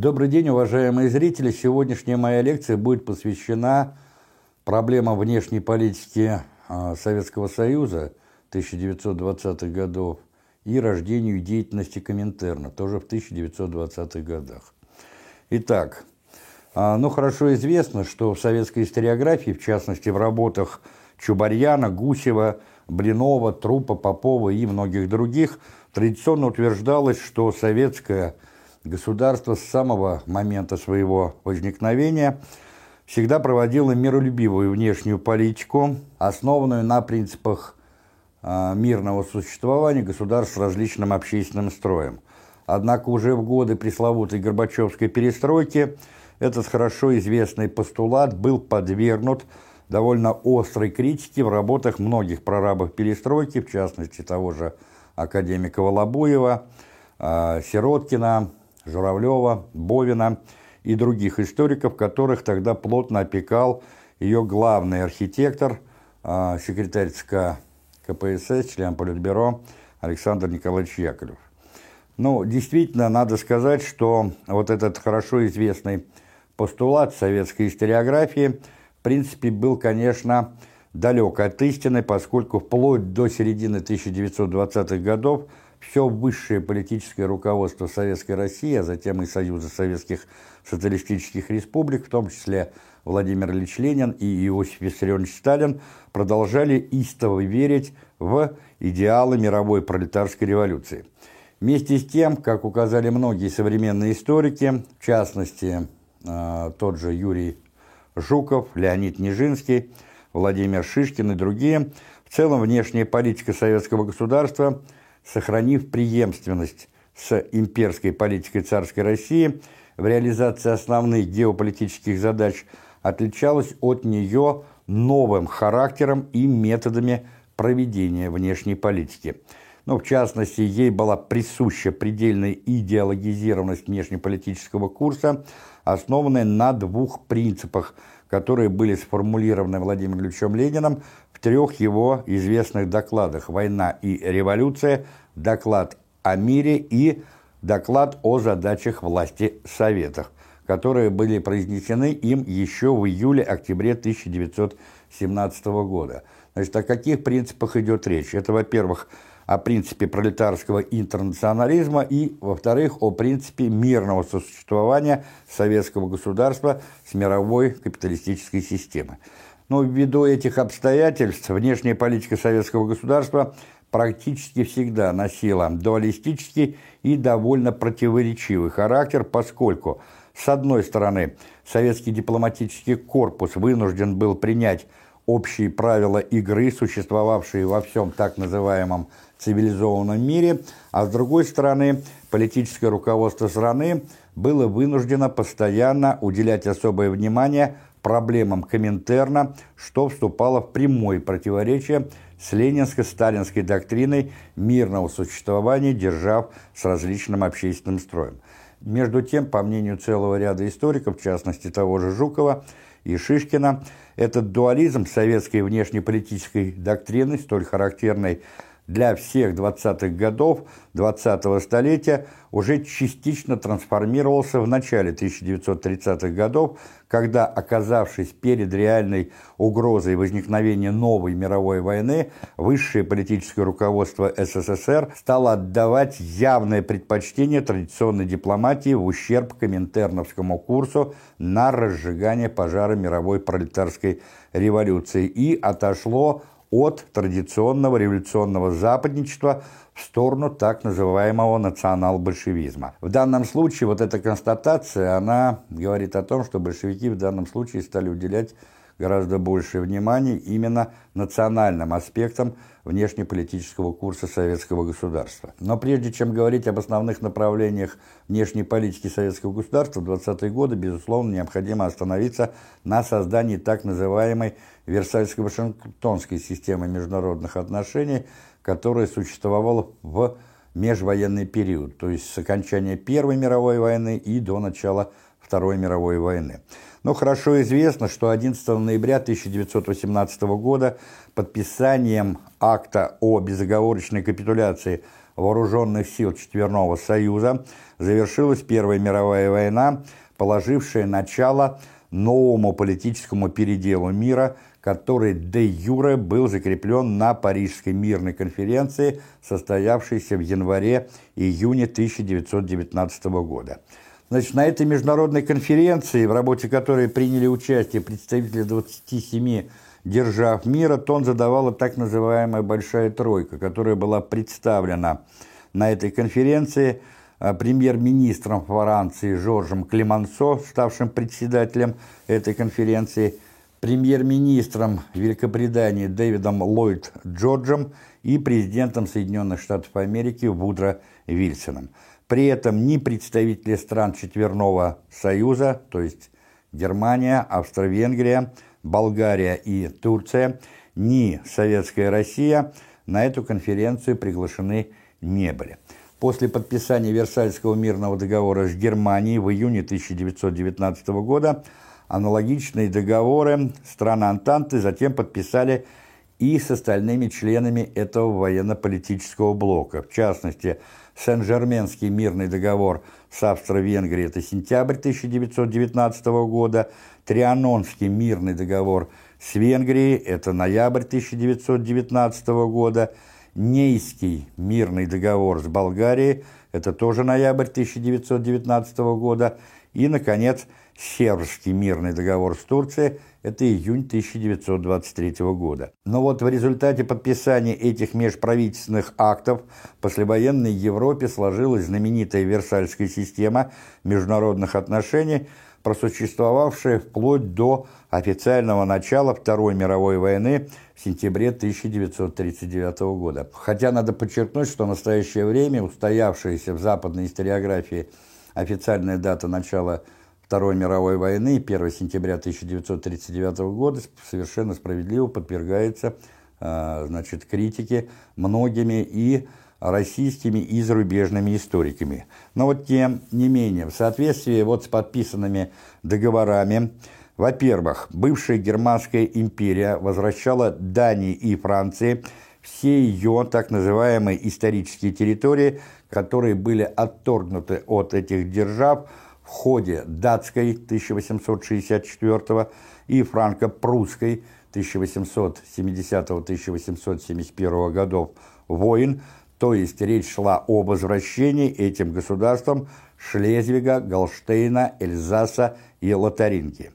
Добрый день, уважаемые зрители! Сегодняшняя моя лекция будет посвящена проблемам внешней политики а, Советского Союза 1920-х годов и рождению деятельности Коминтерна, тоже в 1920-х годах. Итак, а, ну хорошо известно, что в советской историографии, в частности в работах Чубарьяна, Гусева, Блинова, Трупа, Попова и многих других, традиционно утверждалось, что советская государство с самого момента своего возникновения всегда проводило миролюбивую внешнюю политику, основанную на принципах а, мирного существования государств с различным общественным строем. Однако уже в годы пресловутой Горбачевской перестройки этот хорошо известный постулат был подвергнут довольно острой критике в работах многих прорабов перестройки, в частности того же академика Волобуева, а, Сироткина, Журавлева, Бовина и других историков, которых тогда плотно опекал ее главный архитектор, а, секретарь ЦК КПСС, член Политбюро Александр Николаевич Яковлев. Ну, действительно, надо сказать, что вот этот хорошо известный постулат советской историографии, в принципе, был, конечно, далек от истины, поскольку вплоть до середины 1920-х годов все высшее политическое руководство Советской России, а затем и Союза Советских Социалистических Республик, в том числе Владимир Ильич Ленин и Иосиф Виссарионович Сталин, продолжали истово верить в идеалы мировой пролетарской революции. Вместе с тем, как указали многие современные историки, в частности, э, тот же Юрий Жуков, Леонид Нижинский, Владимир Шишкин и другие, в целом внешняя политика советского государства – сохранив преемственность с имперской политикой царской России в реализации основных геополитических задач, отличалась от нее новым характером и методами проведения внешней политики. Ну, в частности, ей была присуща предельная идеологизированность внешнеполитического курса, основанная на двух принципах, которые были сформулированы Владимиром Ильичем Лениным трех его известных докладах «Война и революция», доклад о мире и доклад о задачах власти Советов, которые были произнесены им еще в июле-октябре 1917 года. Значит, о каких принципах идет речь? Это, во-первых, о принципе пролетарского интернационализма и, во-вторых, о принципе мирного сосуществования советского государства с мировой капиталистической системой. Но ввиду этих обстоятельств внешняя политика советского государства практически всегда носила дуалистический и довольно противоречивый характер, поскольку, с одной стороны, советский дипломатический корпус вынужден был принять общие правила игры, существовавшие во всем так называемом цивилизованном мире, а с другой стороны, политическое руководство страны было вынуждено постоянно уделять особое внимание проблемам Коминтерна, что вступало в прямое противоречие с ленинско-сталинской доктриной мирного существования держав с различным общественным строем. Между тем, по мнению целого ряда историков, в частности того же Жукова и Шишкина, этот дуализм советской внешнеполитической доктрины, столь характерной для всех 20-х годов 20-го столетия уже частично трансформировался в начале 1930-х годов, когда, оказавшись перед реальной угрозой возникновения новой мировой войны, высшее политическое руководство СССР стало отдавать явное предпочтение традиционной дипломатии в ущерб коминтерновскому курсу на разжигание пожара мировой пролетарской революции. И отошло от традиционного революционного западничества в сторону так называемого национал-большевизма. В данном случае вот эта констатация, она говорит о том, что большевики в данном случае стали уделять гораздо больше внимания именно национальным аспектам внешнеполитического курса советского государства. Но прежде чем говорить об основных направлениях внешней политики советского государства в 20-е годы, безусловно, необходимо остановиться на создании так называемой Версальско-Вашингтонской системы международных отношений, которая существовала в межвоенный период, то есть с окончания Первой мировой войны и до начала Второй мировой войны. Но хорошо известно, что 11 ноября 1918 года подписанием акта о безоговорочной капитуляции вооруженных сил Четверного Союза завершилась Первая мировая война, положившая начало новому политическому переделу мира, который де юре был закреплен на Парижской мирной конференции, состоявшейся в январе-июне 1919 года. Значит, на этой международной конференции, в работе которой приняли участие представители 27 держав мира, тон задавала так называемая «большая тройка», которая была представлена на этой конференции а, премьер-министром Франции Жоржем Клемансо, ставшим председателем этой конференции, премьер-министром Великобритании Дэвидом Ллойд Джорджем и президентом Соединенных Штатов Америки Вудро Вильсоном. При этом ни представители стран Четверного Союза, то есть Германия, Австро-Венгрия, Болгария и Турция, ни Советская Россия на эту конференцию приглашены не были. После подписания Версальского мирного договора с Германией в июне 1919 года аналогичные договоры страны Антанты затем подписали и с остальными членами этого военно-политического блока. В частности, Сен-Жерменский мирный договор с Австро-Венгрией – это сентябрь 1919 года, Трианонский мирный договор с Венгрией – это ноябрь 1919 года, Нейский мирный договор с Болгарией – это тоже ноябрь 1919 года, и, наконец, Северский мирный договор с Турцией – это июнь 1923 года. Но вот в результате подписания этих межправительственных актов в послевоенной Европе сложилась знаменитая Версальская система международных отношений, просуществовавшая вплоть до официального начала Второй мировой войны в сентябре 1939 года. Хотя надо подчеркнуть, что в настоящее время устоявшаяся в западной историографии официальная дата начала Второй мировой войны, 1 сентября 1939 года, совершенно справедливо подвергается а, значит, критике многими и российскими и зарубежными историками. Но вот тем не менее, в соответствии вот с подписанными договорами, во-первых, бывшая Германская империя возвращала Дании и Франции все ее так называемые исторические территории, которые были отторгнуты от этих держав ходе датской 1864 и франко-прусской 1870-1871 годов войн, то есть речь шла о возвращении этим государствам Шлезвига, Голштейна, Эльзаса и Лотарингии.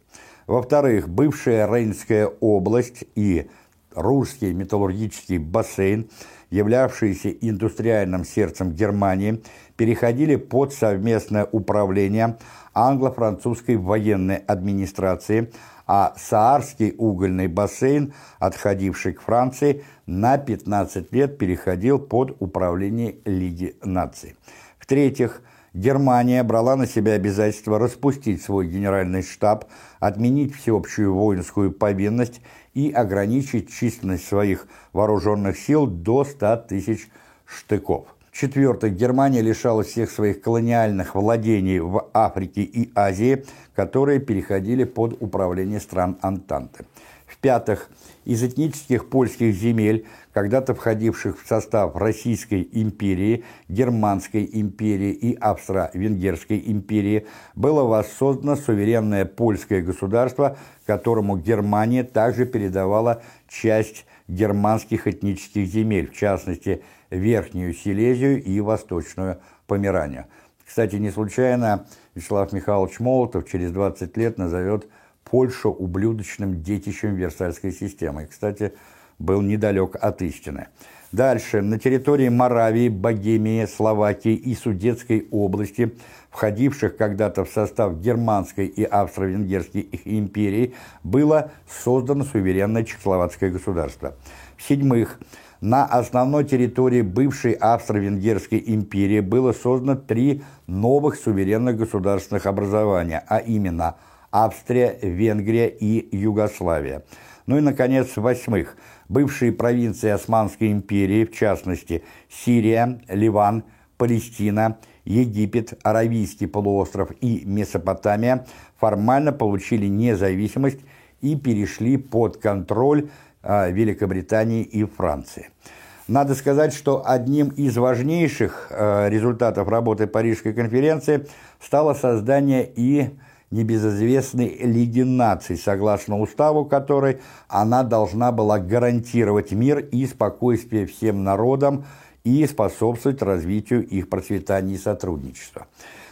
Во-вторых, бывшая Рейнская область и русский металлургический бассейн, являвшиеся индустриальным сердцем Германии, переходили под совместное управление англо-французской военной администрации, а Саарский угольный бассейн, отходивший к Франции, на 15 лет переходил под управление Лиги наций. В-третьих, Германия брала на себя обязательство распустить свой генеральный штаб, отменить всеобщую воинскую повинность и ограничить численность своих вооруженных сил до 100 тысяч штыков. В-четвертых, Германия лишалась всех своих колониальных владений в Африке и Азии, которые переходили под управление стран Антанты. В-пятых, из этнических польских земель, когда-то входивших в состав Российской империи, Германской империи и Австро-Венгерской империи, было воссоздано суверенное польское государство, которому Германия также передавала часть германских этнических земель, в частности, Верхнюю Силезию и Восточную Померанию. Кстати, не случайно Вячеслав Михайлович Молотов через 20 лет назовет Польшу ублюдочным детищем Версальской системы. Кстати, был недалек от истины. Дальше. На территории Моравии, Богемии, Словакии и Судетской области, входивших когда-то в состав Германской и Австро-Венгерской империи, было создано суверенное Чехословацкое государство. В-седьмых, на основной территории бывшей Австро-Венгерской империи было создано три новых суверенных государственных образования, а именно – Австрия, Венгрия и Югославия. Ну и, наконец, восьмых, бывшие провинции Османской империи, в частности, Сирия, Ливан, Палестина, Египет, Аравийский полуостров и Месопотамия формально получили независимость и перешли под контроль а, Великобритании и Франции. Надо сказать, что одним из важнейших а, результатов работы Парижской конференции стало создание и небезызвестной Лиги наций, согласно уставу которой она должна была гарантировать мир и спокойствие всем народам и способствовать развитию их процветания и сотрудничества.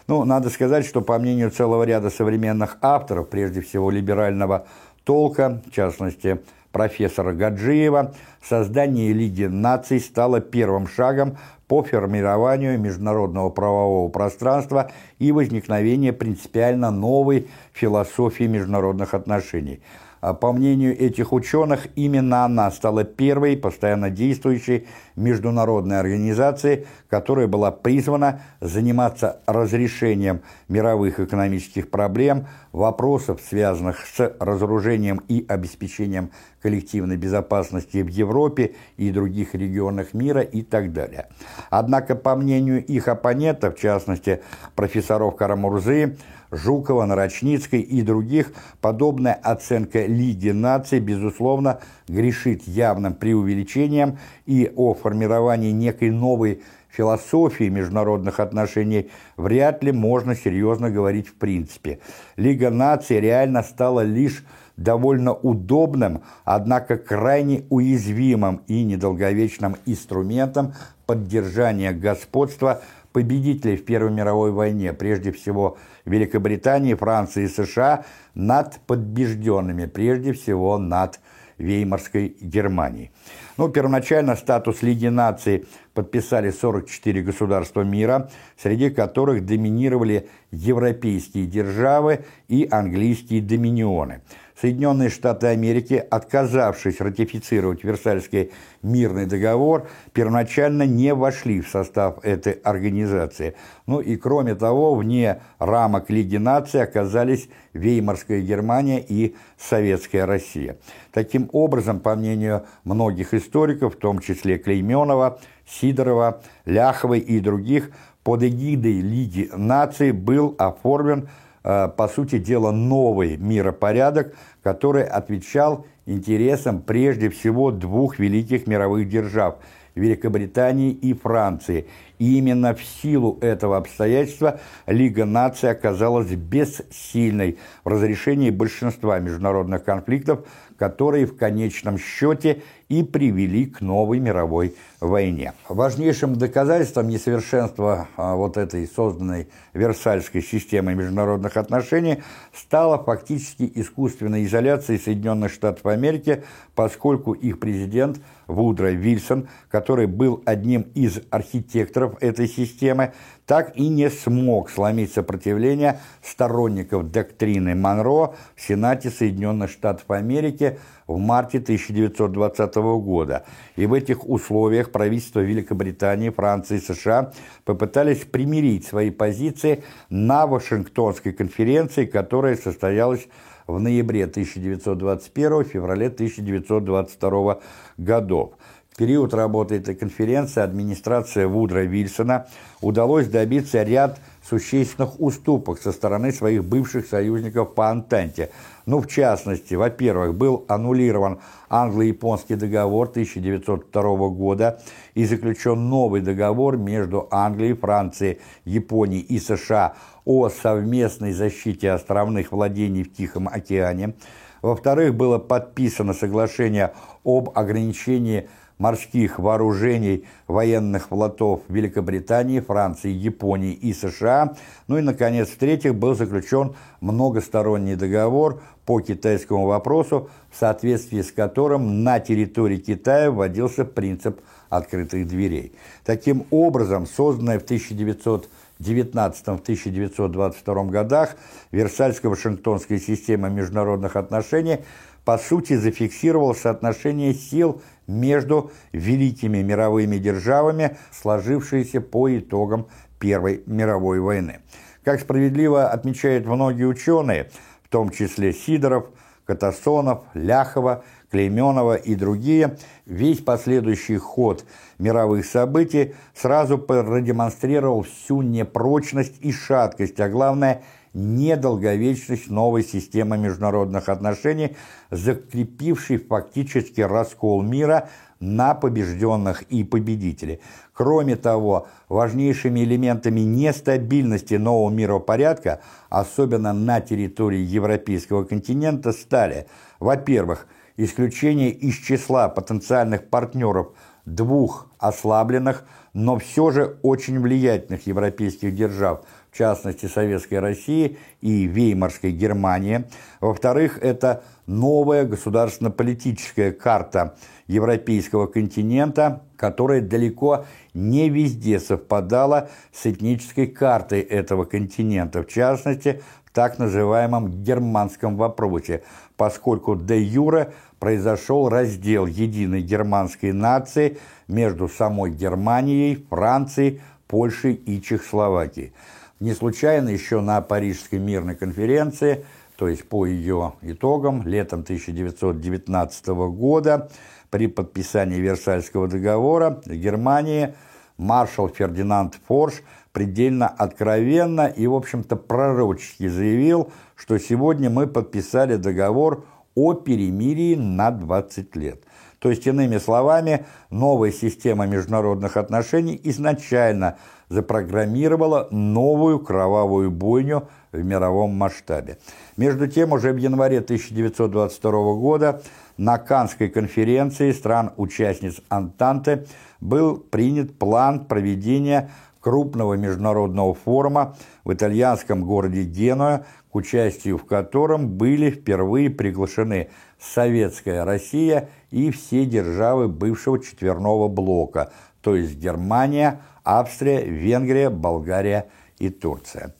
Ну, надо сказать, что по мнению целого ряда современных авторов, прежде всего либерального толка, в частности, профессора Гаджиева, создание Лиги наций стало первым шагом по формированию международного правового пространства и возникновения принципиально новой философии международных отношений – по мнению этих ученых, именно она стала первой постоянно действующей международной организацией, которая была призвана заниматься разрешением мировых экономических проблем, вопросов, связанных с разоружением и обеспечением коллективной безопасности в Европе и других регионах мира и так далее. Однако, по мнению их оппонентов, в частности, профессоров Карамурзы, Жукова, Нарочницкой и других, подобная оценка Лиги наций, безусловно, грешит явным преувеличением и о формировании некой новой философии международных отношений вряд ли можно серьезно говорить в принципе. Лига наций реально стала лишь довольно удобным, однако крайне уязвимым и недолговечным инструментом поддержания господства победителей в Первой мировой войне, прежде всего Великобритании, Франции и США, над побежденными, прежде всего над Веймарской Германией. Ну, первоначально статус Лиги наций подписали 44 государства мира, среди которых доминировали европейские державы и английские доминионы – Соединенные Штаты Америки, отказавшись ратифицировать Версальский мирный договор, первоначально не вошли в состав этой организации. Ну и кроме того, вне рамок Лиги наций оказались Веймарская Германия и Советская Россия. Таким образом, по мнению многих историков, в том числе Клейменова, Сидорова, Ляховой и других, под эгидой Лиги наций был оформлен по сути дела, новый миропорядок, который отвечал интересам прежде всего двух великих мировых держав – Великобритании и Франции. И именно в силу этого обстоятельства Лига наций оказалась бессильной в разрешении большинства международных конфликтов, которые в конечном счете и привели к новой мировой войне. Важнейшим доказательством несовершенства а, вот этой созданной Версальской системы международных отношений стала фактически искусственная изоляция Соединенных Штатов Америки, поскольку их президент Вудро Вильсон, который был одним из архитекторов этой системы, так и не смог сломить сопротивление сторонников доктрины Монро в Сенате Соединенных Штатов Америки в марте 1920 года. И в этих условиях правительства Великобритании, Франции и США попытались примирить свои позиции на Вашингтонской конференции, которая состоялась в ноябре 1921 феврале 1922 годов. Период работы этой конференции администрация Вудра Вильсона удалось добиться ряд существенных уступок со стороны своих бывших союзников по Антанте. Ну, в частности, во-первых, был аннулирован англо-японский договор 1902 года и заключен новый договор между Англией, Францией, Японией и США о совместной защите островных владений в Тихом океане. Во-вторых, было подписано соглашение об ограничении морских вооружений военных флотов Великобритании, Франции, Японии и США. Ну и, наконец, в-третьих, был заключен многосторонний договор по китайскому вопросу, в соответствии с которым на территории Китая вводился принцип открытых дверей. Таким образом, созданная в 1919-1922 годах Версальско-Вашингтонская система международных отношений по сути зафиксировал соотношение сил между великими мировыми державами, сложившиеся по итогам Первой мировой войны. Как справедливо отмечают многие ученые, в том числе Сидоров, Катасонов, Ляхова, Клейменова и другие, весь последующий ход мировых событий сразу продемонстрировал всю непрочность и шаткость, а главное – недолговечность новой системы международных отношений, закрепившей фактически раскол мира на побежденных и победителей. Кроме того, важнейшими элементами нестабильности нового миропорядка, особенно на территории европейского континента, стали, во-первых, исключение из числа потенциальных партнеров двух ослабленных, но все же очень влиятельных европейских держав – в частности Советской России и Веймарской Германии. Во-вторых, это новая государственно-политическая карта европейского континента, которая далеко не везде совпадала с этнической картой этого континента, в частности, в так называемом германском вопросе, поскольку де юре произошел раздел единой германской нации между самой Германией, Францией, Польшей и Чехословакией. Не случайно еще на Парижской мирной конференции, то есть по ее итогам, летом 1919 года, при подписании Версальского договора Германии маршал Фердинанд Форш предельно откровенно и, в общем-то, пророчески заявил, что сегодня мы подписали договор о перемирии на 20 лет. То есть, иными словами, новая система международных отношений изначально запрограммировала новую кровавую бойню в мировом масштабе. Между тем, уже в январе 1922 года на Каннской конференции стран-участниц Антанты был принят план проведения крупного международного форума в итальянском городе Генуя, к участию в котором были впервые приглашены Советская Россия и все державы бывшего четверного блока, то есть Германия, Австрия, Венгрия, Болгария и Турция.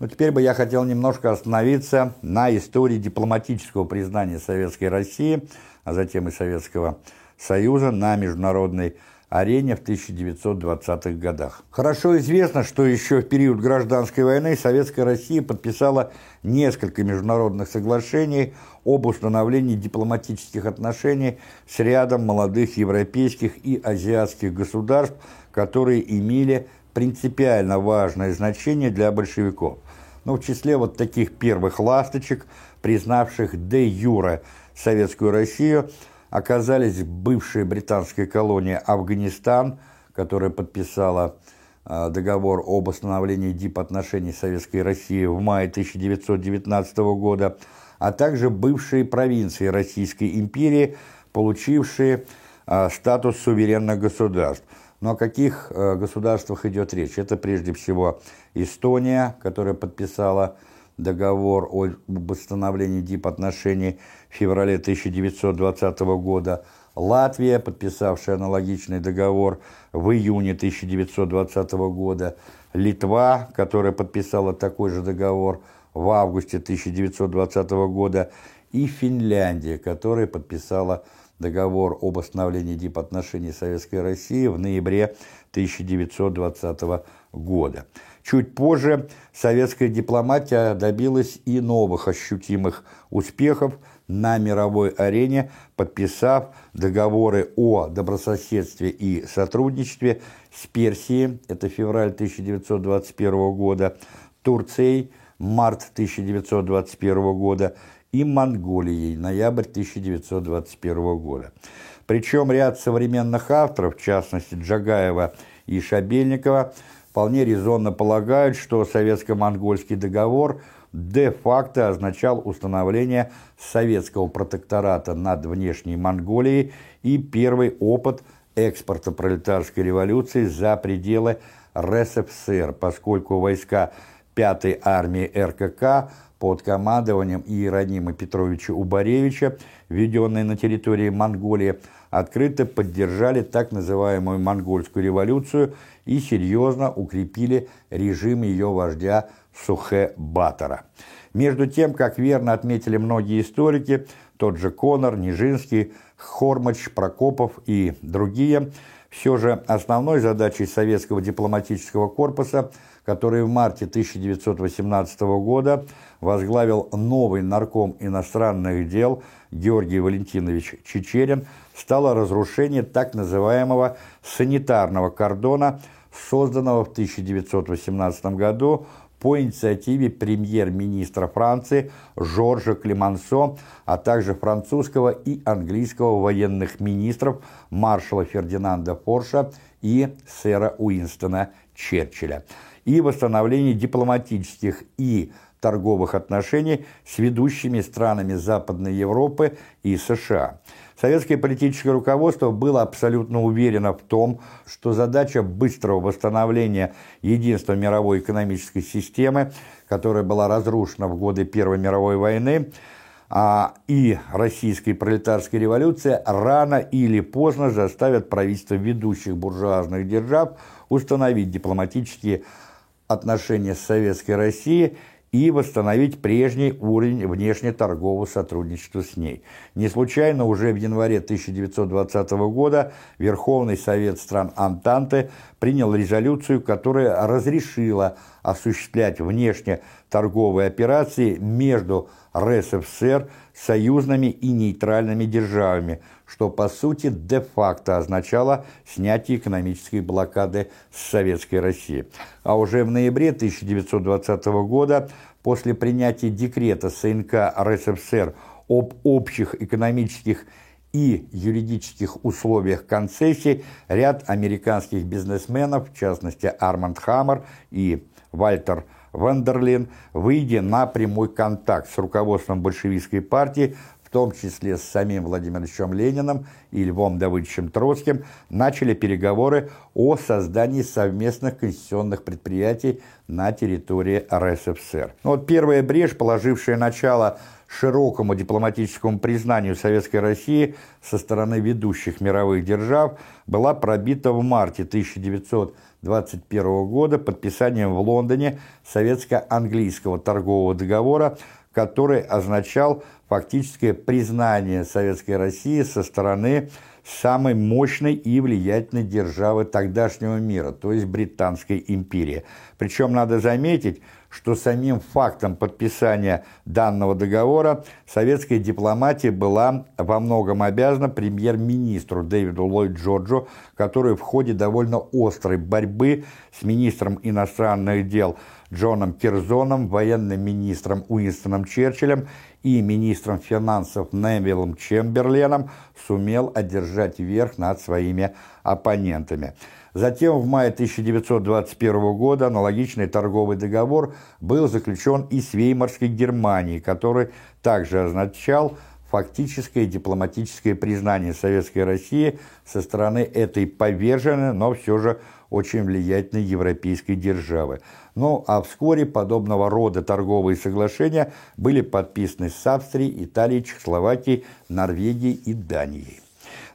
Но теперь бы я хотел немножко остановиться на истории дипломатического признания Советской России, а затем и Советского Союза на международной арене в 1920-х годах. Хорошо известно, что еще в период гражданской войны Советская Россия подписала несколько международных соглашений об установлении дипломатических отношений с рядом молодых европейских и азиатских государств, которые имели принципиально важное значение для большевиков. Но в числе вот таких первых ласточек, признавших де юре Советскую Россию, оказались бывшая британская колония Афганистан, которая подписала а, договор об установлении дипотношений Советской России в мае 1919 года, а также бывшие провинции Российской империи, получившие а, статус суверенных государств – но о каких э, государствах идет речь? Это прежде всего Эстония, которая подписала договор о восстановлении дипотношений в феврале 1920 года, Латвия, подписавшая аналогичный договор в июне 1920 года, Литва, которая подписала такой же договор в августе 1920 года, и Финляндия, которая подписала договор об остановлении дипотношений Советской России в ноябре 1920 года. Чуть позже советская дипломатия добилась и новых ощутимых успехов на мировой арене, подписав договоры о добрососедстве и сотрудничестве с Персией, это февраль 1921 года, Турцией, март 1921 года, и Монголией, ноябрь 1921 года. Причем ряд современных авторов, в частности Джагаева и Шабельникова, вполне резонно полагают, что советско-монгольский договор де-факто означал установление советского протектората над внешней Монголией и первый опыт экспорта пролетарской революции за пределы РСФСР, поскольку войска 5-й армии РКК под командованием Иеронима Петровича Убаревича, введенные на территории Монголии, открыто поддержали так называемую монгольскую революцию и серьезно укрепили режим ее вождя Сухе Батора. Между тем, как верно отметили многие историки, тот же Конор, Нижинский, Хормач, Прокопов и другие, Все же основной задачей советского дипломатического корпуса, который в марте 1918 года возглавил новый нарком иностранных дел Георгий Валентинович Чечерин, стало разрушение так называемого санитарного кордона, созданного в 1918 году по инициативе премьер-министра Франции Жоржа Клемансо, а также французского и английского военных министров маршала Фердинанда Форша и сэра Уинстона Черчилля, и восстановление дипломатических и торговых отношений с ведущими странами Западной Европы и США – Советское политическое руководство было абсолютно уверено в том, что задача быстрого восстановления единства мировой экономической системы, которая была разрушена в годы Первой мировой войны, а, и российской пролетарской революции рано или поздно заставят правительство ведущих буржуазных держав установить дипломатические с Советской Россией и восстановить прежний уровень внешнеторгового сотрудничества с ней. Не случайно уже в январе 1920 года Верховный Совет стран Антанты принял резолюцию, которая разрешила осуществлять внешнеторговые операции между РСФСР, союзными и нейтральными державами, что по сути де-факто означало снятие экономической блокады с Советской России. А уже в ноябре 1920 года, после принятия декрета СНК РСФСР об общих экономических и юридических условиях концессий, ряд американских бизнесменов, в частности Арманд Хаммер и Вальтер Вандерлин, выйдя на прямой контакт с руководством большевистской партии, том числе с самим Владимиром Ильичем Лениным и Львом Давыдовичем Троцким, начали переговоры о создании совместных конституционных предприятий на территории РСФСР. Но вот первая брешь, положившая начало широкому дипломатическому признанию Советской России со стороны ведущих мировых держав, была пробита в марте 1900 1921 года подписанием в Лондоне советско-английского торгового договора, который означал фактическое признание Советской России со стороны самой мощной и влиятельной державы тогдашнего мира, то есть Британской империи. Причем надо заметить, что самим фактом подписания данного договора советская дипломатия была во многом обязана премьер-министру Дэвиду Ллойд Джорджу, который в ходе довольно острой борьбы с министром иностранных дел Джоном Кирзоном, военным министром Уинстоном Черчиллем и министром финансов Невиллом Чемберленом сумел одержать верх над своими оппонентами. Затем в мае 1921 года аналогичный торговый договор был заключен и с Веймарской Германией, который также означал фактическое дипломатическое признание Советской России со стороны этой поверженной, но все же очень влиятельной европейской державы. Ну а вскоре подобного рода торговые соглашения были подписаны с Австрией, Италией, Чехословакией, Норвегией и Данией.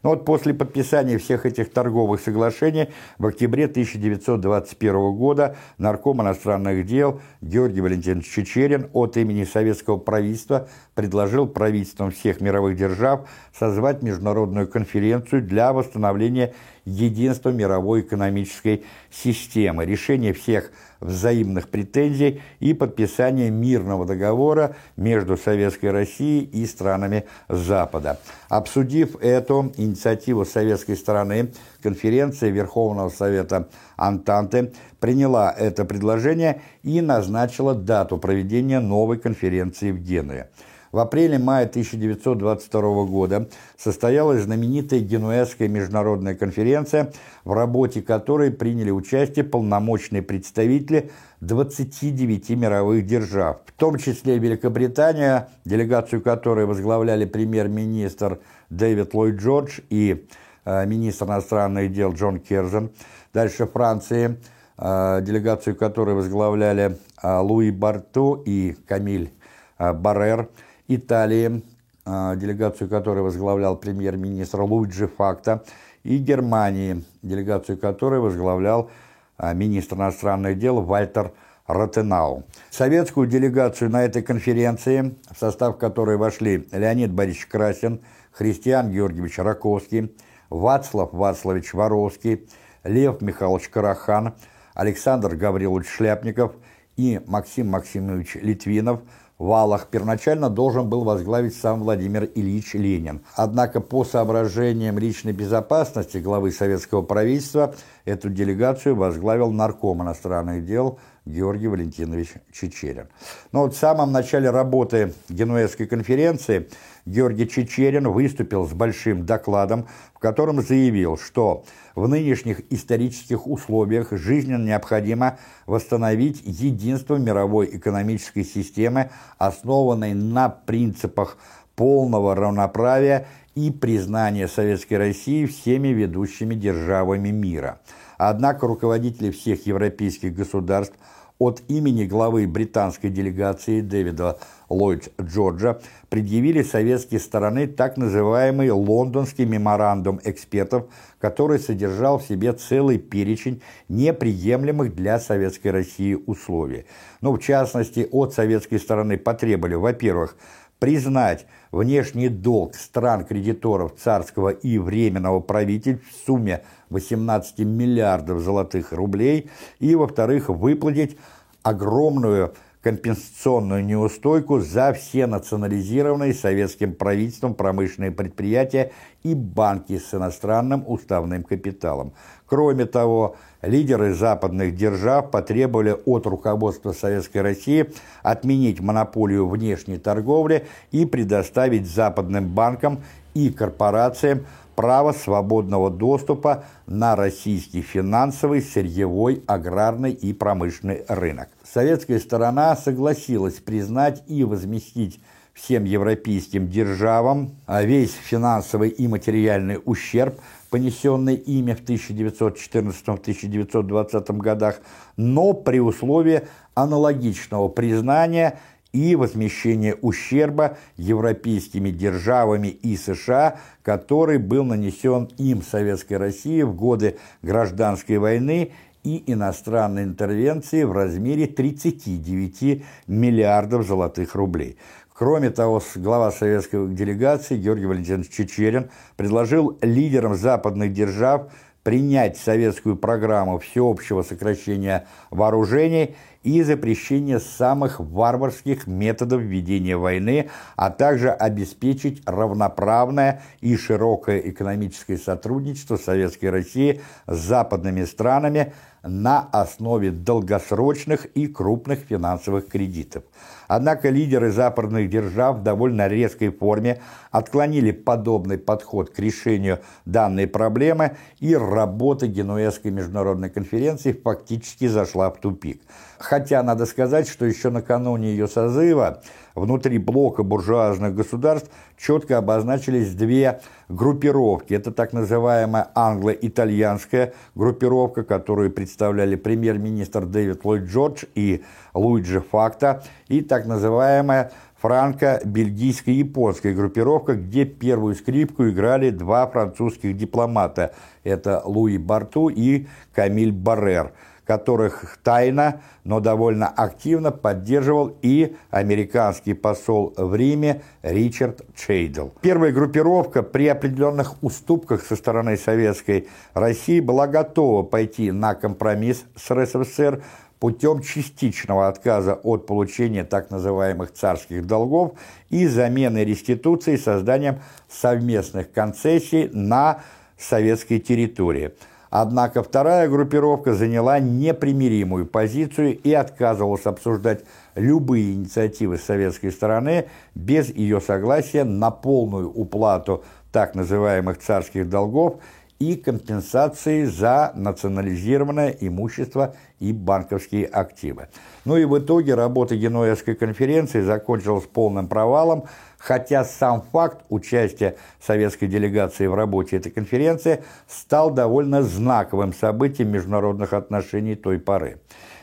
Но вот после подписания всех этих торговых соглашений в октябре 1921 года нарком иностранных дел Георгий Валентинович Чечерин от имени советского правительства предложил правительствам всех мировых держав созвать международную конференцию для восстановления единства мировой экономической системы, решения всех взаимных претензий и подписание мирного договора между Советской Россией и странами Запада. Обсудив эту инициативу советской стороны, конференция Верховного Совета Антанты приняла это предложение и назначила дату проведения новой конференции в Генуе. В апреле-мае 1922 года состоялась знаменитая Генуэзская международная конференция, в работе которой приняли участие полномочные представители 29 мировых держав, в том числе Великобритания, делегацию которой возглавляли премьер-министр Дэвид Ллойд Джордж и э, министр иностранных дел Джон Керзен, дальше Франции, э, делегацию которой возглавляли э, Луи Барту и Камиль э, Баррер, Италии, а, делегацию которой возглавлял премьер-министр Луиджи Факта, и Германии, делегацию которой возглавлял а, министр иностранных дел Вальтер Ротенау. Советскую делегацию на этой конференции, в состав которой вошли Леонид Борисович Красин, Христиан Георгиевич Раковский, Вацлав Вацлавич Воровский, Лев Михайлович Карахан, Александр Гаврилович Шляпников и Максим Максимович Литвинов – Валах первоначально должен был возглавить сам Владимир Ильич Ленин. Однако по соображениям личной безопасности главы советского правительства эту делегацию возглавил нарком иностранных дел Георгий Валентинович Чечерин. Но вот в самом начале работы Генуэзской конференции Георгий Чечерин выступил с большим докладом, в котором заявил, что в нынешних исторических условиях жизненно необходимо восстановить единство мировой экономической системы, основанной на принципах полного равноправия и признания Советской России всеми ведущими державами мира. Однако руководители всех европейских государств – от имени главы британской делегации Дэвида Ллойд Джорджа предъявили советские стороны так называемый лондонский меморандум экспертов, который содержал в себе целый перечень неприемлемых для Советской России условий. Ну, в частности, от советской стороны потребовали, во-первых, признать внешний долг стран-кредиторов царского и временного правительств в сумме 18 миллиардов золотых рублей и, во-вторых, выплатить огромную компенсационную неустойку за все национализированные советским правительством промышленные предприятия и банки с иностранным уставным капиталом. Кроме того, лидеры западных держав потребовали от руководства Советской России отменить монополию внешней торговли и предоставить западным банкам и корпорациям право свободного доступа на российский финансовый, сырьевой, аграрный и промышленный рынок. Советская сторона согласилась признать и возместить всем европейским державам а весь финансовый и материальный ущерб, понесенный ими в 1914-1920 годах, но при условии аналогичного признания и возмещение ущерба европейскими державами и США, который был нанесен им Советской России в годы Гражданской войны и иностранной интервенции в размере 39 миллиардов золотых рублей. Кроме того, глава советской делегации Георгий Валентинович Чечерин предложил лидерам западных держав принять советскую программу всеобщего сокращения вооружений – и запрещение самых варварских методов ведения войны, а также обеспечить равноправное и широкое экономическое сотрудничество Советской России с западными странами на основе долгосрочных и крупных финансовых кредитов. Однако лидеры западных держав в довольно резкой форме отклонили подобный подход к решению данной проблемы, и работа Генуэзской международной конференции фактически зашла в тупик. Хотя надо сказать, что еще накануне ее созыва внутри блока буржуазных государств четко обозначились две группировки. Это так называемая англо-итальянская группировка, которую представляли премьер-министр Дэвид Ллойд Джордж и Луиджи Факта, и так называемая франко-бельгийская японская группировка, где первую скрипку играли два французских дипломата. Это Луи Барту и Камиль Баррер – которых тайно, но довольно активно поддерживал и американский посол в Риме Ричард Чейдл. Первая группировка при определенных уступках со стороны Советской России была готова пойти на компромисс с РСФСР путем частичного отказа от получения так называемых царских долгов и замены реституции созданием совместных концессий на советской территории – Однако вторая группировка заняла непримиримую позицию и отказывалась обсуждать любые инициативы советской стороны без ее согласия на полную уплату так называемых царских долгов и компенсации за национализированное имущество и банковские активы. Ну и в итоге работа Генуэзской конференции закончилась полным провалом, хотя сам факт участия советской делегации в работе этой конференции стал довольно знаковым событием международных отношений той поры.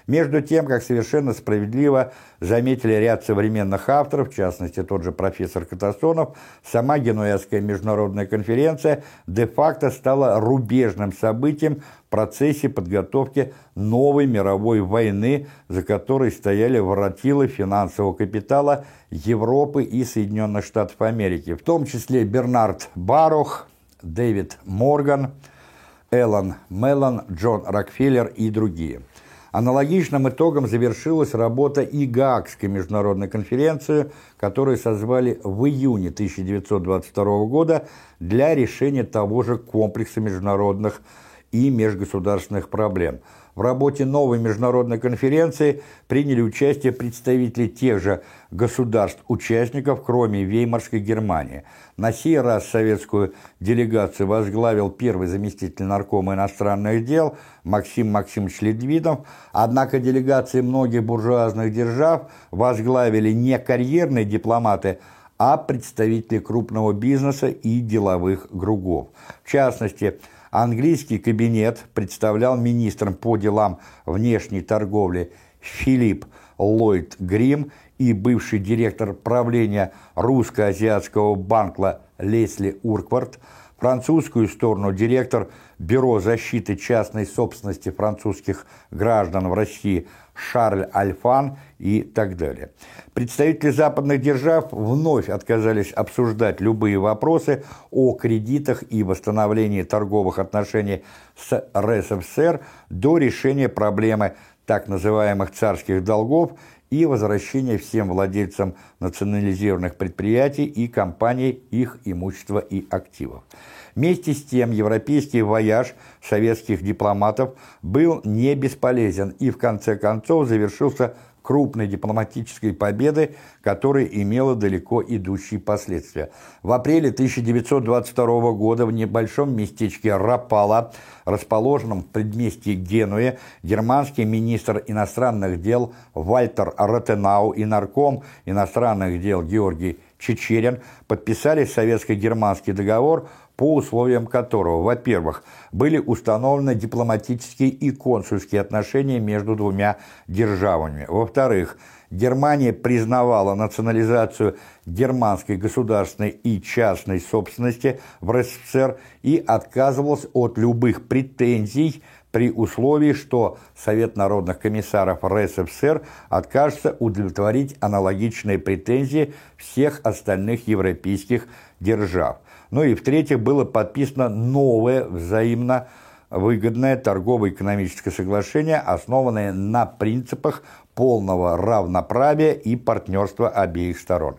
Между тем, как совершенно справедливо заметили ряд современных авторов, в частности тот же профессор Катасонов, сама Генуэзская международная конференция де-факто стала рубежным событием в процессе подготовки новой мировой войны, за которой стояли воротилы финансового капитала Европы и Соединенных Штатов Америки, в том числе Бернард Барух, Дэвид Морган, Эллен Меллон, Джон Рокфеллер и другие. Аналогичным итогом завершилась работа и Гаагской международной конференции, которую созвали в июне 1922 года для решения того же комплекса международных и межгосударственных проблем – в работе новой международной конференции приняли участие представители тех же государств-участников, кроме Веймарской Германии. На сей раз советскую делегацию возглавил первый заместитель наркома иностранных дел Максим Максимович Ледвидов, однако делегации многих буржуазных держав возглавили не карьерные дипломаты, а представители крупного бизнеса и деловых кругов. В частности, Английский кабинет представлял министром по делам внешней торговли Филипп Ллойд Грим и бывший директор правления Русско-Азиатского банка Лесли Урквард, французскую сторону директор Бюро защиты частной собственности французских граждан в России Шарль Альфан и так далее. Представители западных держав вновь отказались обсуждать любые вопросы о кредитах и восстановлении торговых отношений с РСФСР до решения проблемы так называемых царских долгов и возвращения всем владельцам национализированных предприятий и компаний их имущества и активов. Вместе с тем европейский вояж советских дипломатов был не бесполезен и в конце концов завершился крупной дипломатической победы, которая имела далеко идущие последствия. В апреле 1922 года в небольшом местечке Рапала, расположенном в предместье Генуе, германский министр иностранных дел Вальтер Ротенау и нарком иностранных дел Георгий Чечерин подписали советско-германский договор по условиям которого, во-первых, были установлены дипломатические и консульские отношения между двумя державами, во-вторых, Германия признавала национализацию германской государственной и частной собственности в РСФСР и отказывалась от любых претензий при условии, что Совет народных комиссаров РСФСР откажется удовлетворить аналогичные претензии всех остальных европейских держав. Ну и в-третьих, было подписано новое взаимно выгодное торгово-экономическое соглашение, основанное на принципах полного равноправия и партнерства обеих сторон.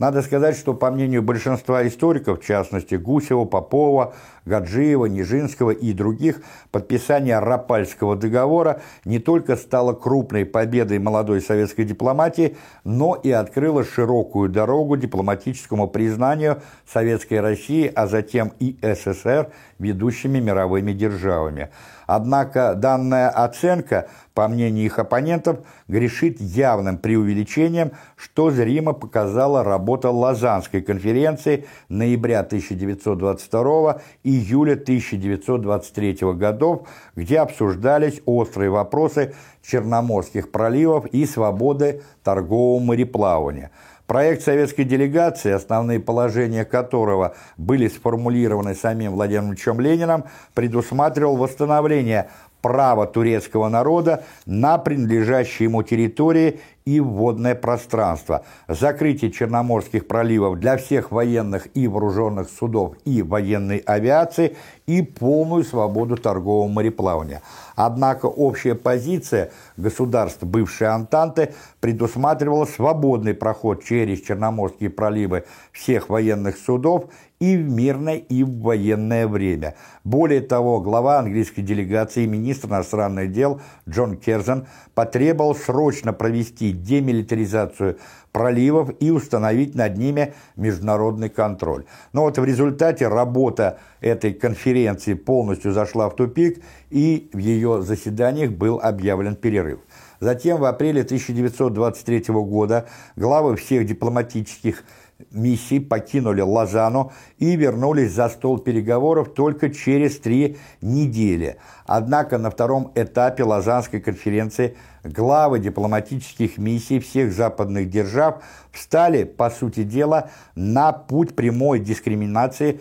Надо сказать, что по мнению большинства историков, в частности Гусева, Попова, Гаджиева, Нижинского и других, подписание Рапальского договора не только стало крупной победой молодой советской дипломатии, но и открыло широкую дорогу дипломатическому признанию Советской России, а затем и СССР ведущими мировыми державами. Однако данная оценка, по мнению их оппонентов, грешит явным преувеличением, что зримо показала работа Лозаннской конференции ноября 1922 июля 1923 годов, где обсуждались острые вопросы Черноморских проливов и свободы торгового мореплавания – Проект советской делегации, основные положения которого были сформулированы самим Владимиром Ильичем Лениным, предусматривал восстановление права турецкого народа на принадлежащие ему территории и водное пространство, закрытие Черноморских проливов для всех военных и вооруженных судов и военной авиации и полную свободу торгового мореплавания. Однако общая позиция государств бывшей Антанты предусматривала свободный проход через Черноморские проливы всех военных судов и в мирное, и в военное время. Более того, глава английской делегации, министр иностранных дел Джон Керзен потребовал срочно провести демилитаризацию проливов и установить над ними международный контроль. Но вот в результате работа этой конференции полностью зашла в тупик, и в ее заседаниях был объявлен перерыв. Затем в апреле 1923 года главы всех дипломатических миссий покинули Лозанну и вернулись за стол переговоров только через три недели. Однако на втором этапе Лозаннской конференции главы дипломатических миссий всех западных держав встали, по сути дела, на путь прямой дискриминации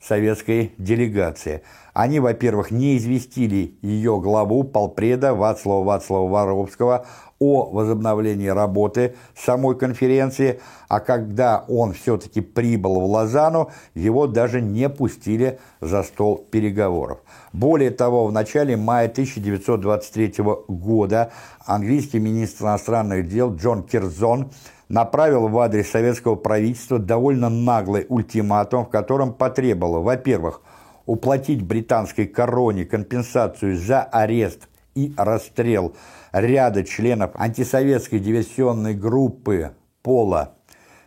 советской делегации. Они, во-первых, не известили ее главу, полпреда Вацлава Вацлава Воровского о возобновлении работы самой конференции, а когда он все-таки прибыл в Лозанну, его даже не пустили за стол переговоров. Более того, в начале мая 1923 года английский министр иностранных дел Джон Кирзон направил в адрес советского правительства довольно наглый ультиматум, в котором потребовал, во-первых, уплатить британской короне компенсацию за арест и расстрел ряда членов антисоветской диверсионной группы Пола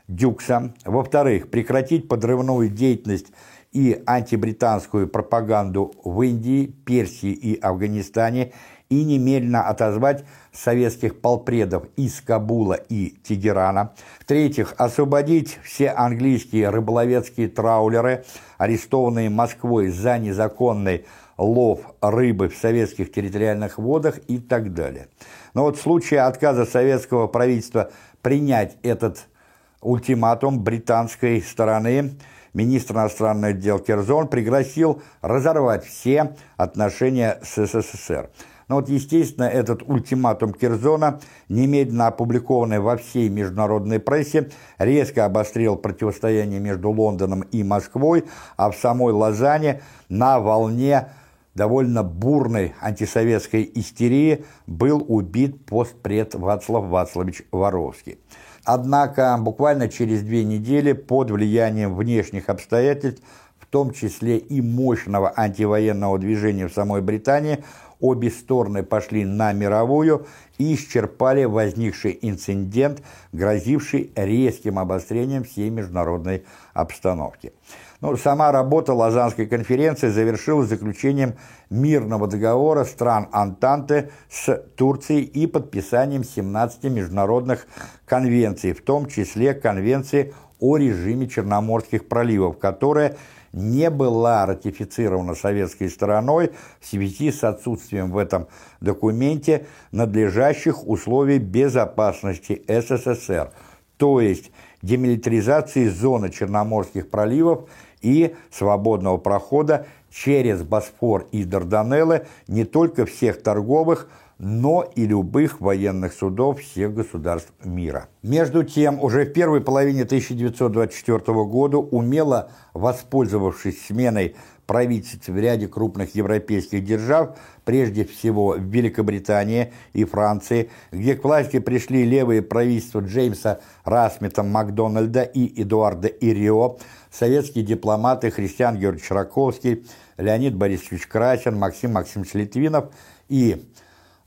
Дюкса, во-вторых, прекратить подрывную деятельность и антибританскую пропаганду в Индии, Персии и Афганистане и немедленно отозвать советских полпредов из Кабула и Тегерана. В-третьих, освободить все английские рыболовецкие траулеры, арестованные Москвой за незаконный лов рыбы в советских территориальных водах и так далее. Но вот в случае отказа советского правительства принять этот ультиматум британской стороны, министр иностранных дел Керзон пригласил разорвать все отношения с СССР. Но вот, естественно, этот ультиматум Кирзона, немедленно опубликованный во всей международной прессе, резко обострил противостояние между Лондоном и Москвой, а в самой Лозанне на волне довольно бурной антисоветской истерии был убит постпред Вацлав Вацлавич Воровский. Однако буквально через две недели под влиянием внешних обстоятельств, в том числе и мощного антивоенного движения в самой Британии, обе стороны пошли на мировую и исчерпали возникший инцидент, грозивший резким обострением всей международной обстановки. Ну, сама работа Лозаннской конференции завершилась заключением мирного договора стран Антанты с Турцией и подписанием 17 международных конвенций, в том числе Конвенции о режиме Черноморских проливов, которая не была ратифицирована советской стороной в связи с отсутствием в этом документе надлежащих условий безопасности СССР, то есть демилитаризации зоны Черноморских проливов и свободного прохода через Босфор и Дарданеллы не только всех торговых, но и любых военных судов всех государств мира. Между тем, уже в первой половине 1924 года, умело воспользовавшись сменой правительств в ряде крупных европейских держав, прежде всего в Великобритании и Франции, где к власти пришли левые правительства Джеймса Расмита Макдональда и Эдуарда Ирио, советские дипломаты Христиан Георгиевич Раковский, Леонид Борисович Красин, Максим Максимович Литвинов и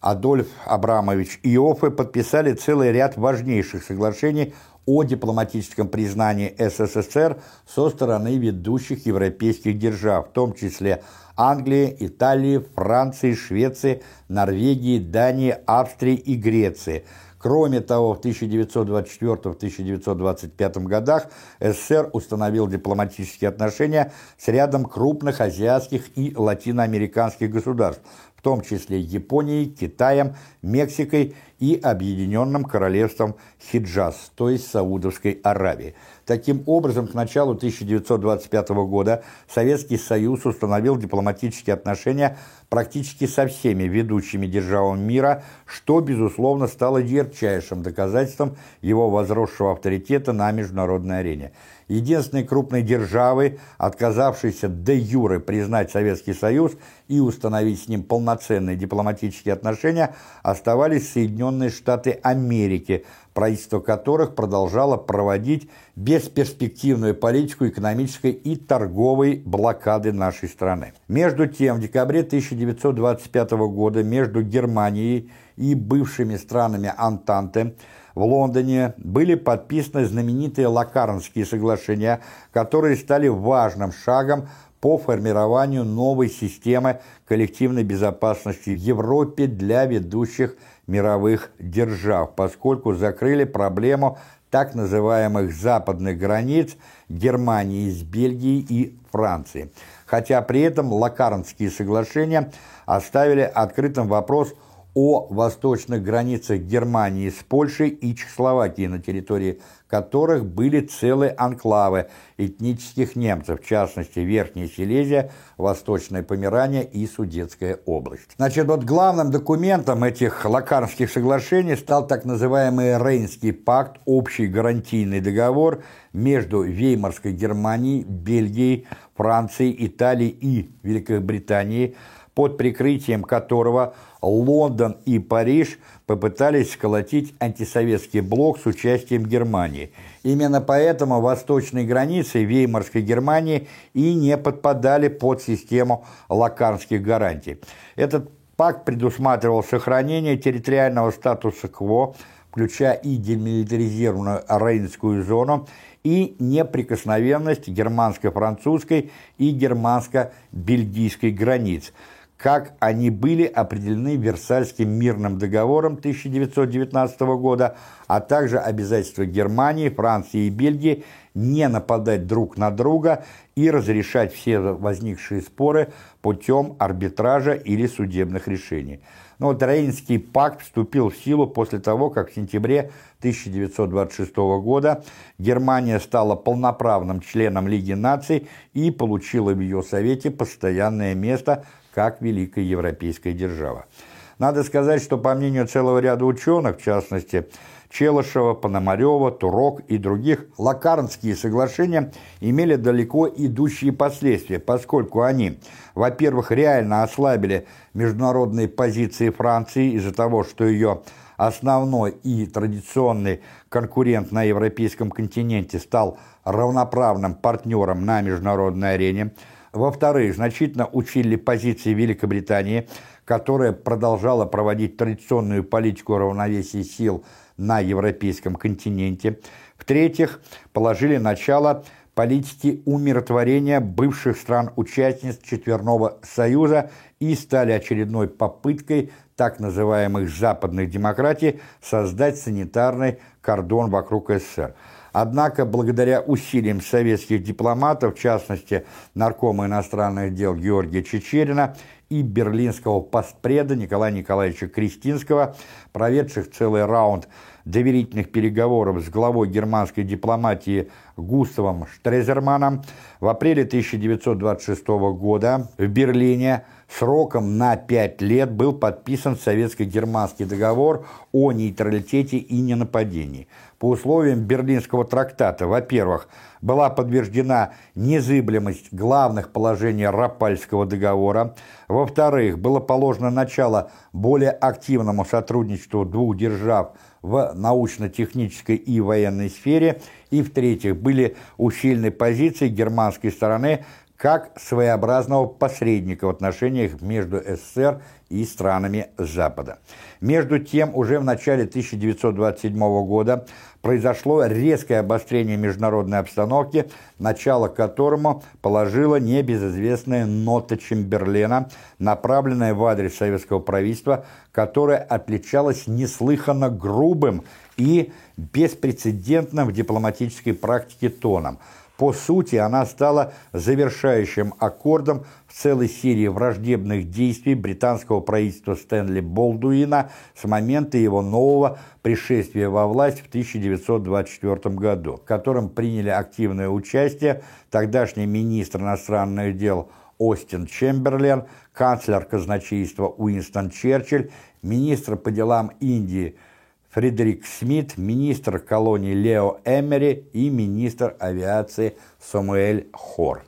Адольф Абрамович Иоффе подписали целый ряд важнейших соглашений о дипломатическом признании СССР со стороны ведущих европейских держав, в том числе Англии, Италии, Франции, Швеции, Норвегии, Дании, Австрии и Греции. Кроме того, в 1924-1925 годах СССР установил дипломатические отношения с рядом крупных азиатских и латиноамериканских государств, том числе Японией, Китаем, Мексикой и Объединенным Королевством Хиджаз, то есть Саудовской Аравии. Таким образом, к началу 1925 года Советский Союз установил дипломатические отношения практически со всеми ведущими державами мира, что, безусловно, стало ярчайшим доказательством его возросшего авторитета на международной арене единственной крупной державой, отказавшейся де юре признать Советский Союз и установить с ним полноценные дипломатические отношения, оставались Соединенные Штаты Америки, правительство которых продолжало проводить бесперспективную политику экономической и торговой блокады нашей страны. Между тем, в декабре 1925 года между Германией и бывшими странами Антанты в Лондоне были подписаны знаменитые Лакарнские соглашения, которые стали важным шагом по формированию новой системы коллективной безопасности в Европе для ведущих мировых держав, поскольку закрыли проблему так называемых западных границ Германии с Бельгией и Францией. Хотя при этом Лакарнские соглашения оставили открытым вопрос о восточных границах Германии с Польшей и Чехословакией, на территории которых были целые анклавы этнических немцев, в частности Верхняя Силезия, Восточная Померания и Судетская область. Значит, вот главным документом этих Лакарнских соглашений стал так называемый Рейнский пакт, общий гарантийный договор между Веймарской Германией, Бельгией, Францией, Италией и Великобританией, под прикрытием которого Лондон и Париж попытались сколотить антисоветский блок с участием Германии. Именно поэтому восточные границы Веймарской Германии и не подпадали под систему лакарнских гарантий. Этот пакт предусматривал сохранение территориального статуса КВО, включая и демилитаризированную Рейнскую зону, и неприкосновенность германско-французской и германско-бельгийской границ – как они были определены Версальским мирным договором 1919 года, а также обязательства Германии, Франции и Бельгии не нападать друг на друга и разрешать все возникшие споры путем арбитража или судебных решений. Но вот Рейнский пакт вступил в силу после того, как в сентябре 1926 года Германия стала полноправным членом Лиги наций и получила в ее Совете постоянное место как великая европейская держава. Надо сказать, что по мнению целого ряда ученых, в частности Челышева, Пономарева, Турок и других, Лакарнские соглашения имели далеко идущие последствия, поскольку они, во-первых, реально ослабили международные позиции Франции из-за того, что ее основной и традиционный конкурент на европейском континенте стал равноправным партнером на международной арене, во-вторых, значительно учили позиции Великобритании, которая продолжала проводить традиционную политику равновесия сил на европейском континенте. В-третьих, положили начало политике умиротворения бывших стран-участниц Четверного Союза и стали очередной попыткой так называемых западных демократий создать санитарный кордон вокруг СССР. Однако, благодаря усилиям советских дипломатов, в частности, наркома иностранных дел Георгия Чечерина и берлинского постпреда Николая Николаевича Кристинского, проведших целый раунд доверительных переговоров с главой германской дипломатии Густавом Штрезерманом, в апреле 1926 года в Берлине сроком на пять лет был подписан советско-германский договор о нейтралитете и ненападении – по условиям Берлинского трактата, во-первых, была подтверждена незыблемость главных положений Рапальского договора, во-вторых, было положено начало более активному сотрудничеству двух держав в научно-технической и военной сфере, и, в-третьих, были усилены позиции германской стороны как своеобразного посредника в отношениях между СССР и странами Запада. Между тем, уже в начале 1927 года произошло резкое обострение международной обстановки, начало которому положила небезызвестная нота Чемберлена, направленная в адрес советского правительства, которая отличалась неслыханно грубым и беспрецедентным в дипломатической практике тоном – по сути, она стала завершающим аккордом в целой серии враждебных действий британского правительства Стэнли Болдуина с момента его нового пришествия во власть в 1924 году, в котором приняли активное участие тогдашний министр иностранных дел Остин Чемберлен, канцлер казначейства Уинстон Черчилль, министр по делам Индии Фредерик Смит, министр колонии Лео Эмери и министр авиации Самуэль Хор.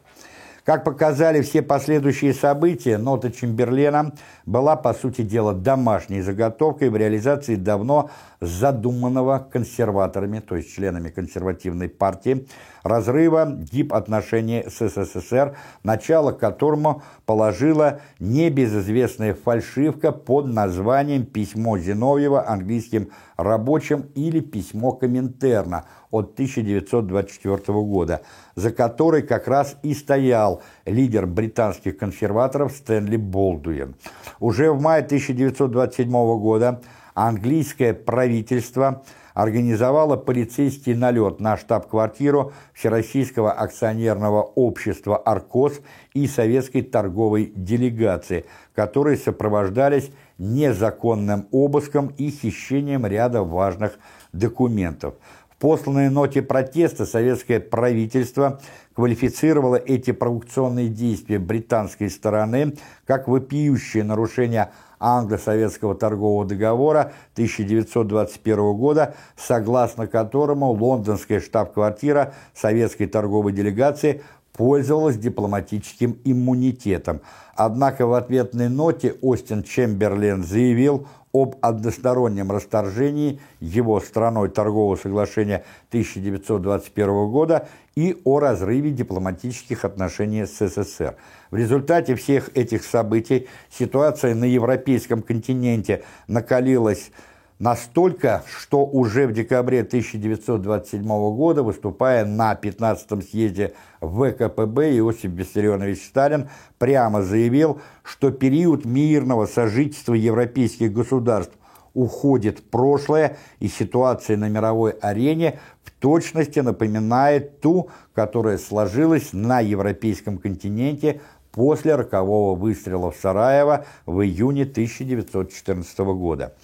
Как показали все последующие события, нота Чемберлена была, по сути дела, домашней заготовкой в реализации давно задуманного консерваторами, то есть членами консервативной партии, разрыва дипотношений с СССР, начало которому положила небезызвестная фальшивка под названием «Письмо Зиновьева английским рабочим» или «Письмо Коминтерна» от 1924 года, за которой как раз и стоял лидер британских консерваторов Стэнли Болдуин. Уже в мае 1927 года английское правительство организовало полицейский налет на штаб-квартиру Всероссийского акционерного общества «Аркос» и советской торговой делегации, которые сопровождались незаконным обыском и хищением ряда важных документов. Посланной ноте протеста советское правительство квалифицировало эти провокационные действия британской стороны как вопиющее нарушение англо-советского торгового договора 1921 года, согласно которому лондонская штаб-квартира советской торговой делегации пользовалась дипломатическим иммунитетом. Однако в ответной ноте Остин Чемберлен заявил об одностороннем расторжении его страной торгового соглашения 1921 года и о разрыве дипломатических отношений с СССР. В результате всех этих событий ситуация на европейском континенте накалилась Настолько, что уже в декабре 1927 года, выступая на 15-м съезде ВКПБ, Иосиф Виссарионович Сталин прямо заявил, что период мирного сожительства европейских государств уходит в прошлое, и ситуация на мировой арене в точности напоминает ту, которая сложилась на европейском континенте после рокового выстрела в Сараево в июне 1914 года.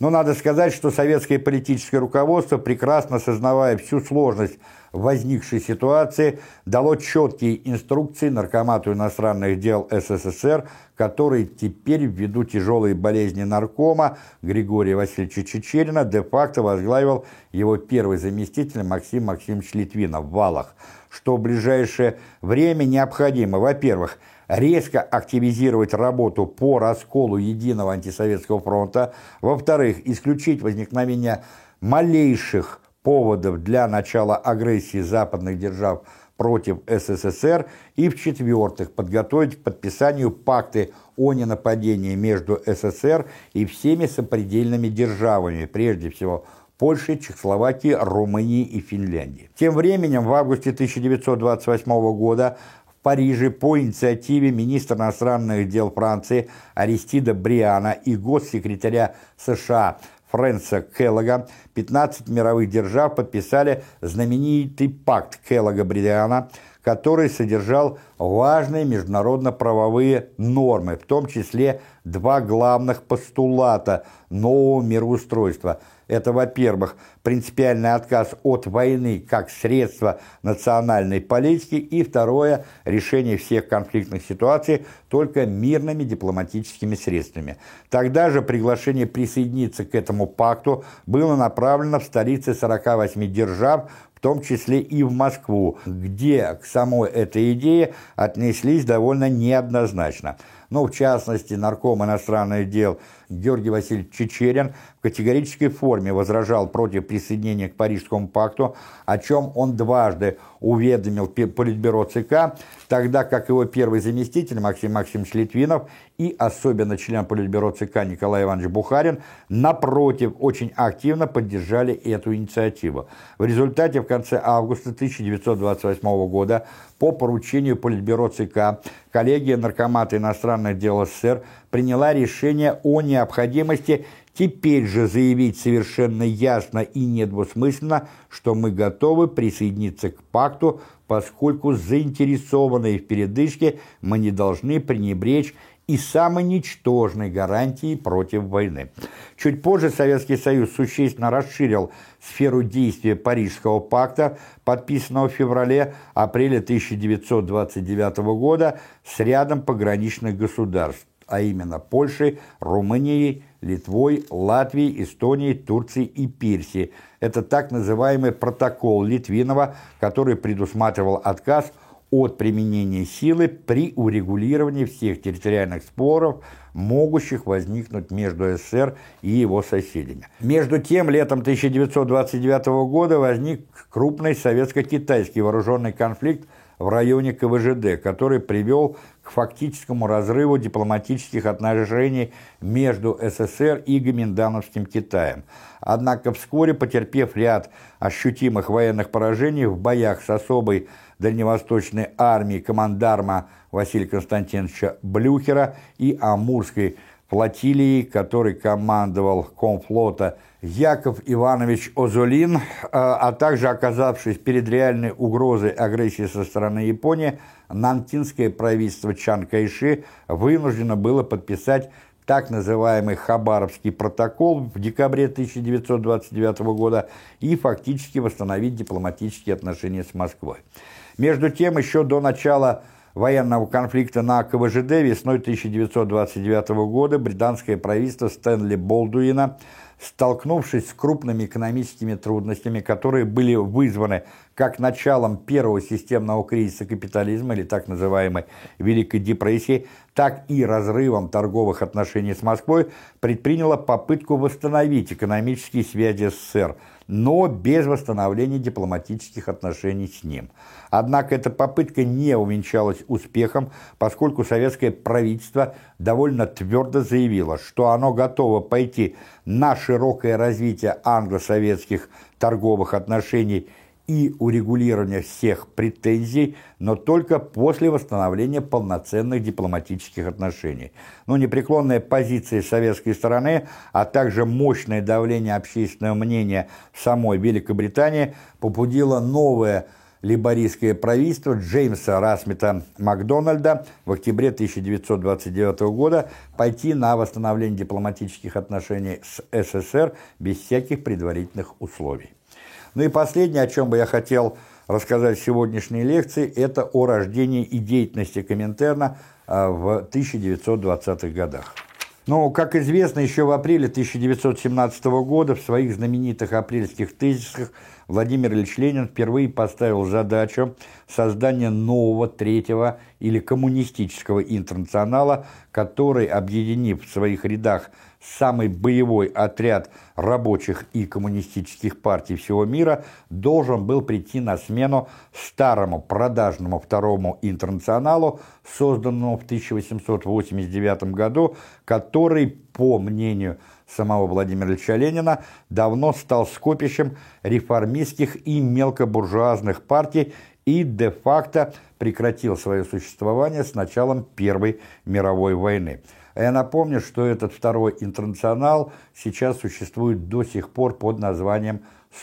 Но надо сказать, что советское политическое руководство, прекрасно сознавая всю сложность возникшей ситуации, дало четкие инструкции Наркомату иностранных дел СССР, который теперь, ввиду тяжелой болезни наркома Григория Васильевича Чечерина, де-факто возглавил его первый заместитель Максим Максимович Литвинов в Валах, что в ближайшее время необходимо, во-первых, резко активизировать работу по расколу единого антисоветского фронта, во-вторых, исключить возникновение малейших поводов для начала агрессии западных держав против СССР и, в-четвертых, подготовить к подписанию пакты о ненападении между СССР и всеми сопредельными державами, прежде всего Польшей, Чехословакией, Румынией и Финляндией. Тем временем в августе 1928 года Париже по инициативе министра иностранных дел Франции Аристида Бриана и госсекретаря США Фрэнса Келлога 15 мировых держав подписали знаменитый пакт Келлога-Бриана, который содержал важные международно-правовые нормы, в том числе два главных постулата нового мироустройства – это, во-первых, принципиальный отказ от войны как средство национальной политики, и второе – решение всех конфликтных ситуаций только мирными дипломатическими средствами. Тогда же приглашение присоединиться к этому пакту было направлено в столицы 48 держав, в том числе и в Москву, где к самой этой идее отнеслись довольно неоднозначно. Но, в частности, нарком иностранных дел Георгий Васильевич Чечерин в категорической форме возражал против присоединения к Парижскому пакту, о чем он дважды уведомил Политбюро ЦК, тогда как его первый заместитель Максим Максимович Литвинов и особенно член Политбюро ЦК Николай Иванович Бухарин, напротив, очень активно поддержали эту инициативу. В результате в конце августа 1928 года по поручению Политбюро ЦК. Коллегия Наркомата иностранных дел СССР приняла решение о необходимости теперь же заявить совершенно ясно и недвусмысленно, что мы готовы присоединиться к пакту, поскольку заинтересованные в передышке мы не должны пренебречь и самой ничтожной гарантией против войны. Чуть позже Советский Союз существенно расширил сферу действия Парижского пакта, подписанного в феврале-апреле 1929 года с рядом пограничных государств, а именно Польшей, Румынией, Литвой, Латвией, Эстонией, Турцией и Персией. Это так называемый протокол Литвинова, который предусматривал отказ от применения силы при урегулировании всех территориальных споров, могущих возникнуть между СССР и его соседями. Между тем, летом 1929 года возник крупный советско-китайский вооруженный конфликт в районе КВЖД, который привел к фактическому разрыву дипломатических отношений между СССР и Гоминдановским Китаем. Однако вскоре, потерпев ряд ощутимых военных поражений в боях с особой дальневосточной армией командарма Василия Константиновича Блюхера и Амурской флотилией, который командовал комфлота Яков Иванович Озолин, а, а также оказавшись перед реальной угрозой агрессии со стороны Японии, нантинское правительство Чан Кайши вынуждено было подписать так называемый Хабаровский протокол в декабре 1929 года и фактически восстановить дипломатические отношения с Москвой. Между тем, еще до начала военного конфликта на КВЖД весной 1929 года британское правительство Стэнли Болдуина – столкнувшись с крупными экономическими трудностями, которые были вызваны как началом первого системного кризиса капитализма или так называемой Великой депрессии, так и разрывом торговых отношений с Москвой, предприняла попытку восстановить экономические связи СССР – но без восстановления дипломатических отношений с ним. Однако эта попытка не увенчалась успехом, поскольку советское правительство довольно твердо заявило, что оно готово пойти на широкое развитие англо-советских торговых отношений и урегулирования всех претензий, но только после восстановления полноценных дипломатических отношений. Но непреклонная позиция советской стороны, а также мощное давление общественного мнения в самой Великобритании побудило новое либорийское правительство Джеймса Расмита Макдональда в октябре 1929 года пойти на восстановление дипломатических отношений с СССР без всяких предварительных условий. Ну и последнее, о чем бы я хотел рассказать в сегодняшней лекции, это о рождении и деятельности Коминтерна а, в 1920-х годах. Ну, как известно, еще в апреле 1917 года в своих знаменитых апрельских тезисах Владимир Ильич Ленин впервые поставил задачу создания нового третьего или коммунистического интернационала, который, объединив в своих рядах самый боевой отряд рабочих и коммунистических партий всего мира должен был прийти на смену старому продажному второму интернационалу, созданному в 1889 году, который, по мнению самого Владимира Ильича Ленина, давно стал скопищем реформистских и мелкобуржуазных партий и де-факто прекратил свое существование с началом Первой мировой войны. А я напомню, что этот второй интернационал сейчас существует до сих пор под названием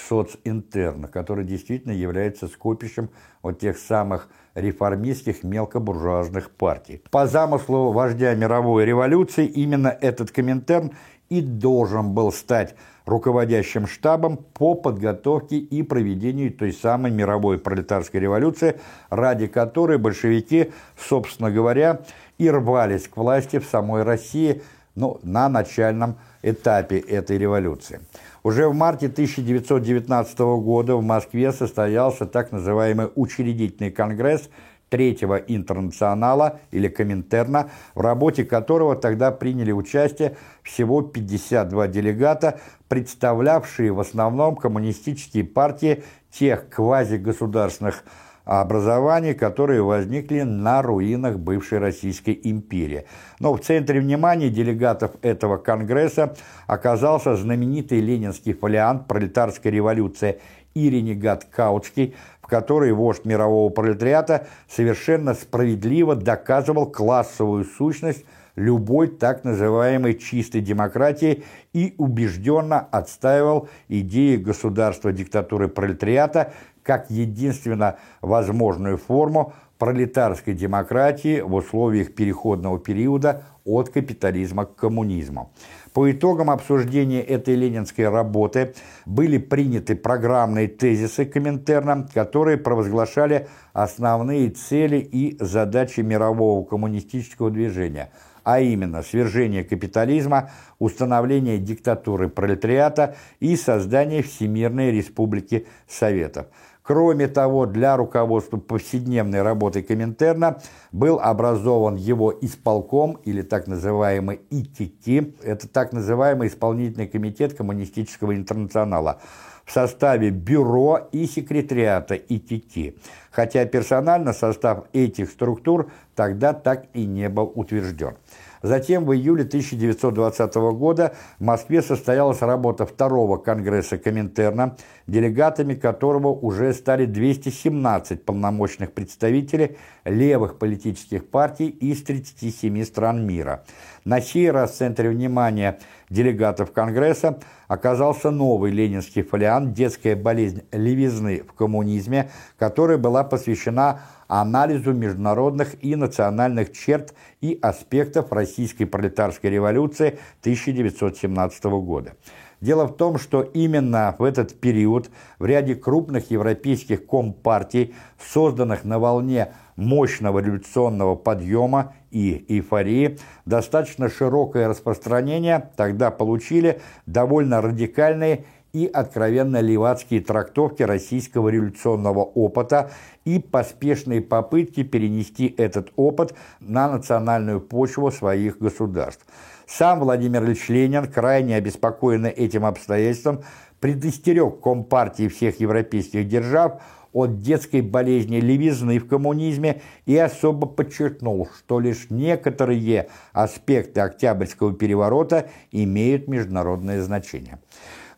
«Социнтерна», который действительно является скопищем вот тех самых реформистских мелкобуржуазных партий. По замыслу вождя мировой революции именно этот Коминтерн и должен был стать руководящим штабом по подготовке и проведению той самой мировой пролетарской революции, ради которой большевики, собственно говоря, и рвались к власти в самой России ну, на начальном этапе этой революции. Уже в марте 1919 года в Москве состоялся так называемый учредительный конгресс Третьего интернационала или Коминтерна, в работе которого тогда приняли участие всего 52 делегата, представлявшие в основном коммунистические партии тех квазигосударственных образований, которые возникли на руинах бывшей Российской империи. Но в центре внимания делегатов этого конгресса оказался знаменитый ленинский фолиант «Пролетарская революция» и ренегат Каутский, в которой вождь мирового пролетариата совершенно справедливо доказывал классовую сущность любой так называемой чистой демократии и убежденно отстаивал идеи государства диктатуры пролетариата как единственно возможную форму пролетарской демократии в условиях переходного периода от капитализма к коммунизму. По итогам обсуждения этой ленинской работы были приняты программные тезисы Коминтерна, которые провозглашали основные цели и задачи мирового коммунистического движения – а именно свержение капитализма, установление диктатуры пролетариата и создание Всемирной Республики Советов. Кроме того, для руководства повседневной работы Коминтерна был образован его исполком, или так называемый ИТТ, это так называемый исполнительный комитет Коммунистического интернационала, в составе бюро и секретариата ИТТ, хотя персонально состав этих структур тогда так и не был утвержден. Затем в июле 1920 года в Москве состоялась работа второго конгресса Коминтерна, делегатами которого уже стали 217 полномочных представителей левых политических партий из 37 стран мира. На сей раз в центре внимания делегатов Конгресса оказался новый ленинский фолиант «Детская болезнь левизны в коммунизме», которая была посвящена анализу международных и национальных черт и аспектов российской пролетарской революции 1917 года. Дело в том, что именно в этот период в ряде крупных европейских компартий, созданных на волне мощного революционного подъема и эйфории, достаточно широкое распространение тогда получили довольно радикальные и откровенно левацкие трактовки российского революционного опыта и поспешные попытки перенести этот опыт на национальную почву своих государств. Сам Владимир Ильич Ленин, крайне обеспокоенный этим обстоятельством, предостерег Компартии всех европейских держав от детской болезни левизны в коммунизме и особо подчеркнул, что лишь некоторые аспекты Октябрьского переворота имеют международное значение.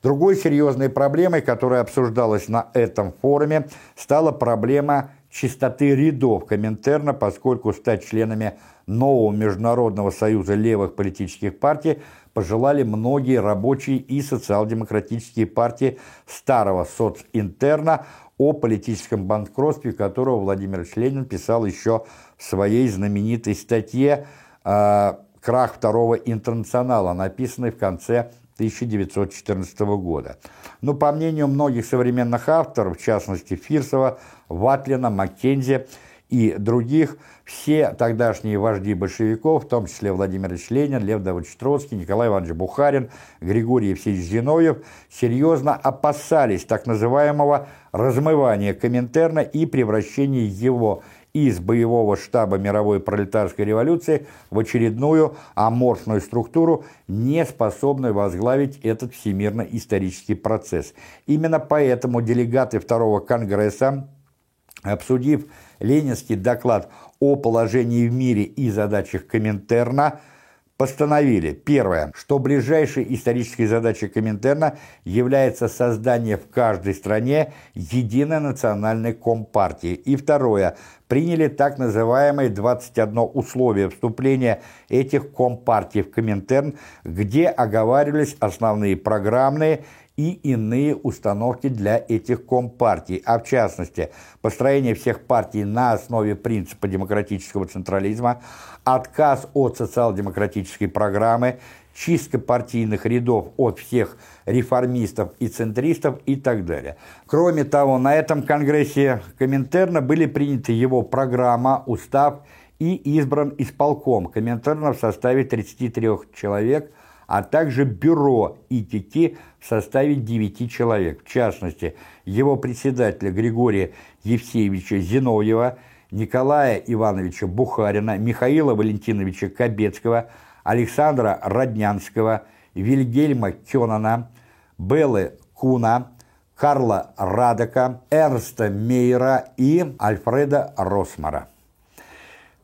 Другой серьезной проблемой, которая обсуждалась на этом форуме, стала проблема чистоты рядов Коминтерна, поскольку стать членами нового Международного союза левых политических партий пожелали многие рабочие и социал-демократические партии старого социнтерна, о политическом банкротстве, которого Владимир Ленин писал еще в своей знаменитой статье э, «Крах второго интернационала», написанной в конце 1914 года. Но по мнению многих современных авторов, в частности Фирсова, Ватлина, Маккензи и других, все тогдашние вожди большевиков, в том числе Владимир Ильич Ленин, Лев Давыдович Троцкий, Николай Иванович Бухарин, Григорий Евсеевич Зиновьев, серьезно опасались так называемого размывания Коминтерна и превращения его из боевого штаба мировой пролетарской революции в очередную аморфную структуру, не способную возглавить этот всемирно-исторический процесс. Именно поэтому делегаты Второго Конгресса, обсудив ленинский доклад о положении в мире и задачах Коминтерна, постановили, первое, что ближайшей исторической задачей Коминтерна является создание в каждой стране единой национальной компартии, и второе, приняли так называемые 21 условия вступления этих компартий в Коминтерн, где оговаривались основные программные и иные установки для этих компартий, а в частности, построение всех партий на основе принципа демократического централизма, отказ от социал-демократической программы, чистка партийных рядов от всех реформистов и центристов и так далее. Кроме того, на этом конгрессе Коминтерна были приняты его программа, устав и избран исполком Коминтерна в составе 33 человек – а также бюро ИТТ в составе 9 человек, в частности, его председателя Григория Евсеевича Зиновьева, Николая Ивановича Бухарина, Михаила Валентиновича Кобецкого, Александра Роднянского, Вильгельма Кёнана, Беллы Куна, Карла Радека, Эрста Мейера и Альфреда Росмара.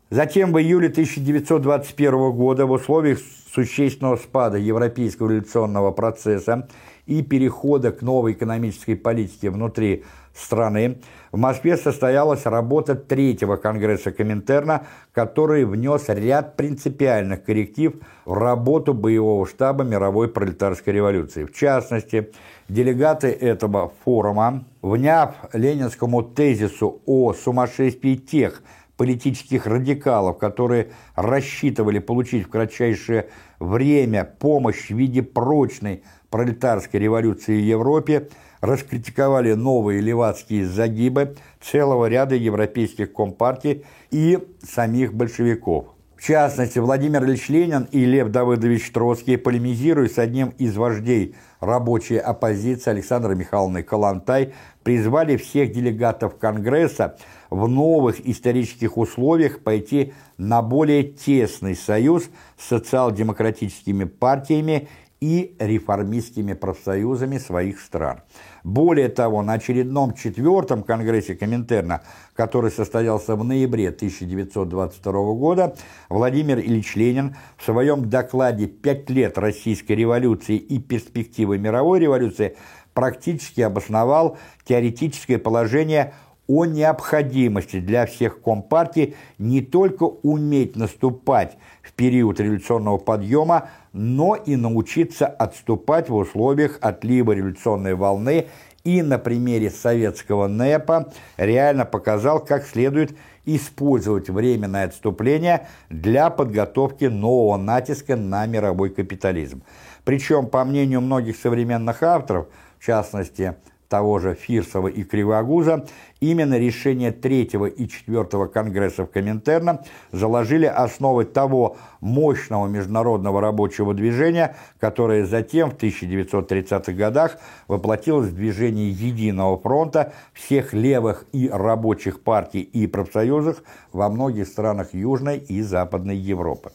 Затем в июле 1921 года в условиях существенного спада европейского революционного процесса и перехода к новой экономической политике внутри страны, в Москве состоялась работа третьего Конгресса Коминтерна, который внес ряд принципиальных корректив в работу боевого штаба мировой пролетарской революции. В частности, делегаты этого форума, вняв ленинскому тезису о сумасшествии тех, политических радикалов, которые рассчитывали получить в кратчайшее время помощь в виде прочной пролетарской революции в Европе, раскритиковали новые левацкие загибы целого ряда европейских компартий и самих большевиков. В частности, Владимир Ильич Ленин и Лев Давыдович Троцкий, полемизируя с одним из вождей рабочей оппозиции Александрой Михайловной Калантай, призвали всех делегатов Конгресса в новых исторических условиях пойти на более тесный союз с социал-демократическими партиями и реформистскими профсоюзами своих стран. Более того, на очередном четвертом Конгрессе Коминтерна, который состоялся в ноябре 1922 года, Владимир Ильич Ленин в своем докладе «Пять лет российской революции и перспективы мировой революции» практически обосновал теоретическое положение о необходимости для всех компартий не только уметь наступать в период революционного подъема, но и научиться отступать в условиях отлива революционной волны и на примере советского НЭПа реально показал, как следует использовать временное отступление для подготовки нового натиска на мировой капитализм. Причем, по мнению многих современных авторов, в частности, того же Фирсова и Кривогуза, именно решения третьего и четвертого конгрессов Коминтерна заложили основы того мощного международного рабочего движения, которое затем в 1930-х годах воплотилось в движение Единого фронта всех левых и рабочих партий и профсоюзов во многих странах Южной и Западной Европы.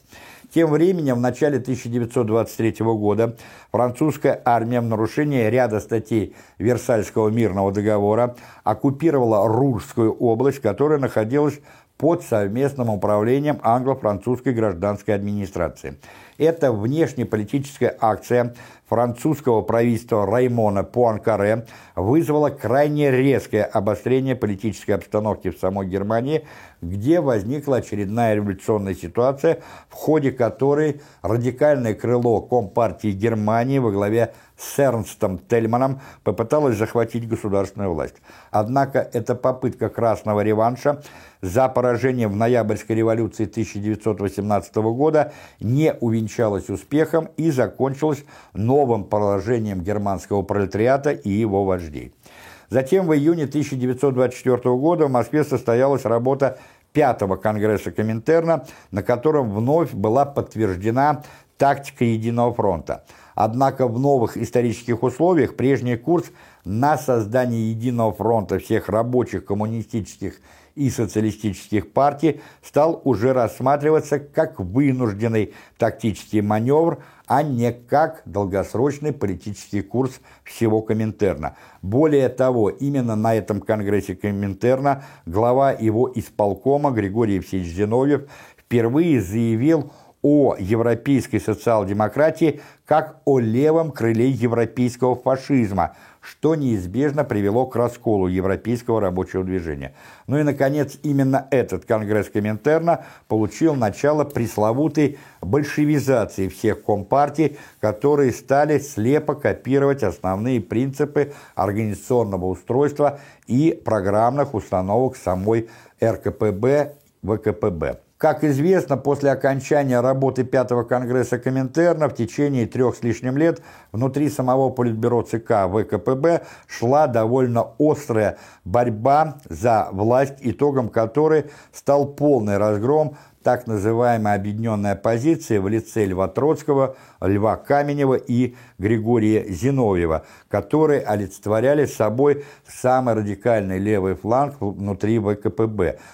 Тем временем, в начале 1923 года французская армия в нарушение ряда статей Версальского мирного договора оккупировала Рурскую область, которая находилась под совместным управлением англо-французской гражданской администрации. Эта внешнеполитическая акция французского правительства Раймона Пуанкаре вызвала крайне резкое обострение политической обстановки в самой Германии, где возникла очередная революционная ситуация, в ходе которой радикальное крыло Компартии Германии во главе с Эрнстом Тельманом попыталось захватить государственную власть. Однако эта попытка красного реванша за поражение в ноябрьской революции 1918 года не увенчалась успехом и закончилась новым поражением германского пролетариата и его вождей. Затем в июне 1924 года в Москве состоялась работа Пятого Конгресса Коминтерна, на котором вновь была подтверждена тактика Единого фронта. Однако в новых исторических условиях прежний курс на создание Единого фронта всех рабочих, коммунистических и социалистических партий стал уже рассматриваться как вынужденный тактический маневр, а не как долгосрочный политический курс всего Коминтерна. Более того, именно на этом конгрессе Коминтерна глава его исполкома Григорий Евсеевич Зиновьев впервые заявил о европейской социал-демократии как о левом крыле европейского фашизма, что неизбежно привело к расколу европейского рабочего движения. Ну и, наконец, именно этот Конгресс Коминтерна получил начало пресловутой большевизации всех компартий, которые стали слепо копировать основные принципы организационного устройства и программных установок самой РКПБ ВКПБ. Как известно, после окончания работы Пятого Конгресса Коминтерна в течение трех с лишним лет внутри самого Политбюро ЦК ВКПБ шла довольно острая борьба за власть, итогом которой стал полный разгром так называемой объединенной оппозиции в лице Льва Троцкого, Льва Каменева и Григория Зиновьева, которые олицетворяли собой самый радикальный левый фланг внутри ВКПБ –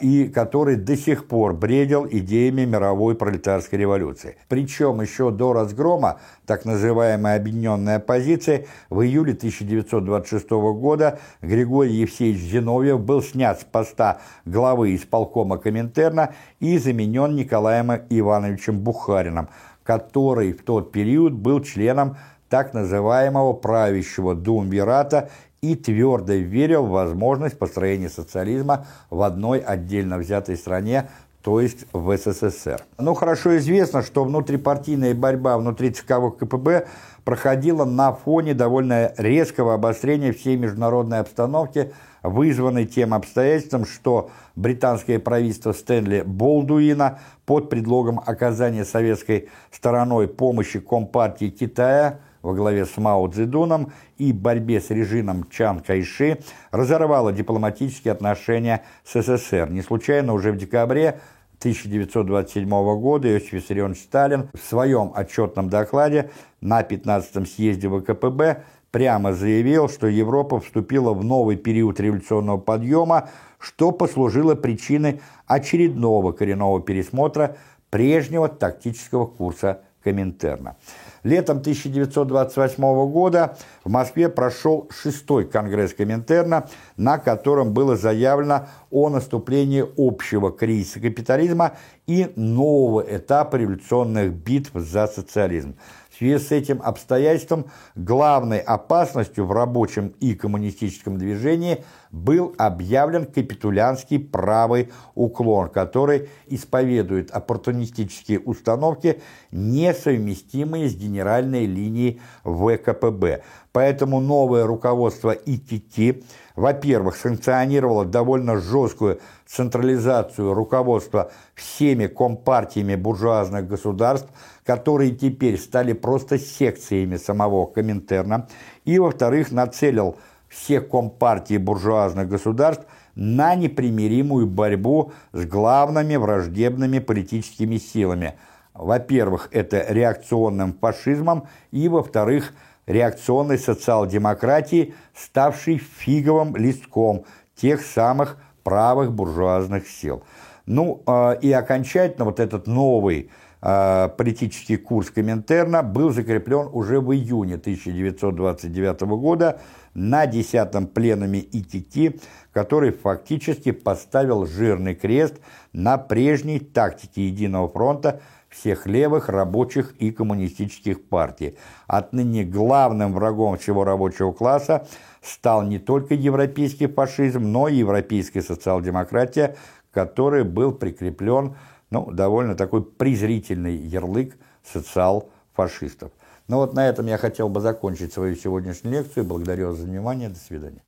и который до сих пор бредил идеями мировой пролетарской революции. Причем еще до разгрома так называемой объединенной оппозиции в июле 1926 года Григорий Евсеевич Зиновьев был снят с поста главы исполкома Коминтерна и заменен Николаем Ивановичем Бухарином, который в тот период был членом так называемого правящего Думвирата и твердо верил в возможность построения социализма в одной отдельно взятой стране, то есть в СССР. Ну, хорошо известно, что внутрипартийная борьба внутри ЦК КПБ проходила на фоне довольно резкого обострения всей международной обстановки, вызванной тем обстоятельством, что британское правительство Стэнли Болдуина под предлогом оказания советской стороной помощи Компартии Китая – во главе с Мао Цзэдуном и борьбе с режимом Чан Кайши разорвала дипломатические отношения с СССР. Не случайно уже в декабре 1927 года Иосиф Виссарионович Сталин в своем отчетном докладе на 15-м съезде ВКПБ прямо заявил, что Европа вступила в новый период революционного подъема, что послужило причиной очередного коренного пересмотра прежнего тактического курса Коминтерна. Летом 1928 года в Москве прошел шестой конгресс Коминтерна, на котором было заявлено о наступлении общего кризиса капитализма и нового этапа революционных битв за социализм. В связи с этим обстоятельством главной опасностью в рабочем и коммунистическом движении был объявлен капитулянский правый уклон, который исповедует оппортунистические установки, несовместимые с генеральной линией ВКПБ. Поэтому новое руководство ИТТ, во-первых, санкционировало довольно жесткую централизацию руководства всеми компартиями буржуазных государств, которые теперь стали просто секциями самого Коминтерна, и, во-вторых, нацелил всех компартий буржуазных государств на непримиримую борьбу с главными враждебными политическими силами. Во-первых, это реакционным фашизмом, и, во-вторых, реакционной социал-демократии, ставшей фиговым листком тех самых правых буржуазных сил. Ну э, и окончательно вот этот новый э, политический курс Коминтерна был закреплен уже в июне 1929 года на 10-м пленуме ИТТ, который фактически поставил жирный крест на прежней тактике Единого фронта всех левых, рабочих и коммунистических партий. Отныне главным врагом всего рабочего класса стал не только европейский фашизм, но и европейская социал-демократия, который был прикреплен ну, довольно такой презрительный ярлык социал-фашистов. Ну вот на этом я хотел бы закончить свою сегодняшнюю лекцию. Благодарю вас за внимание. До свидания.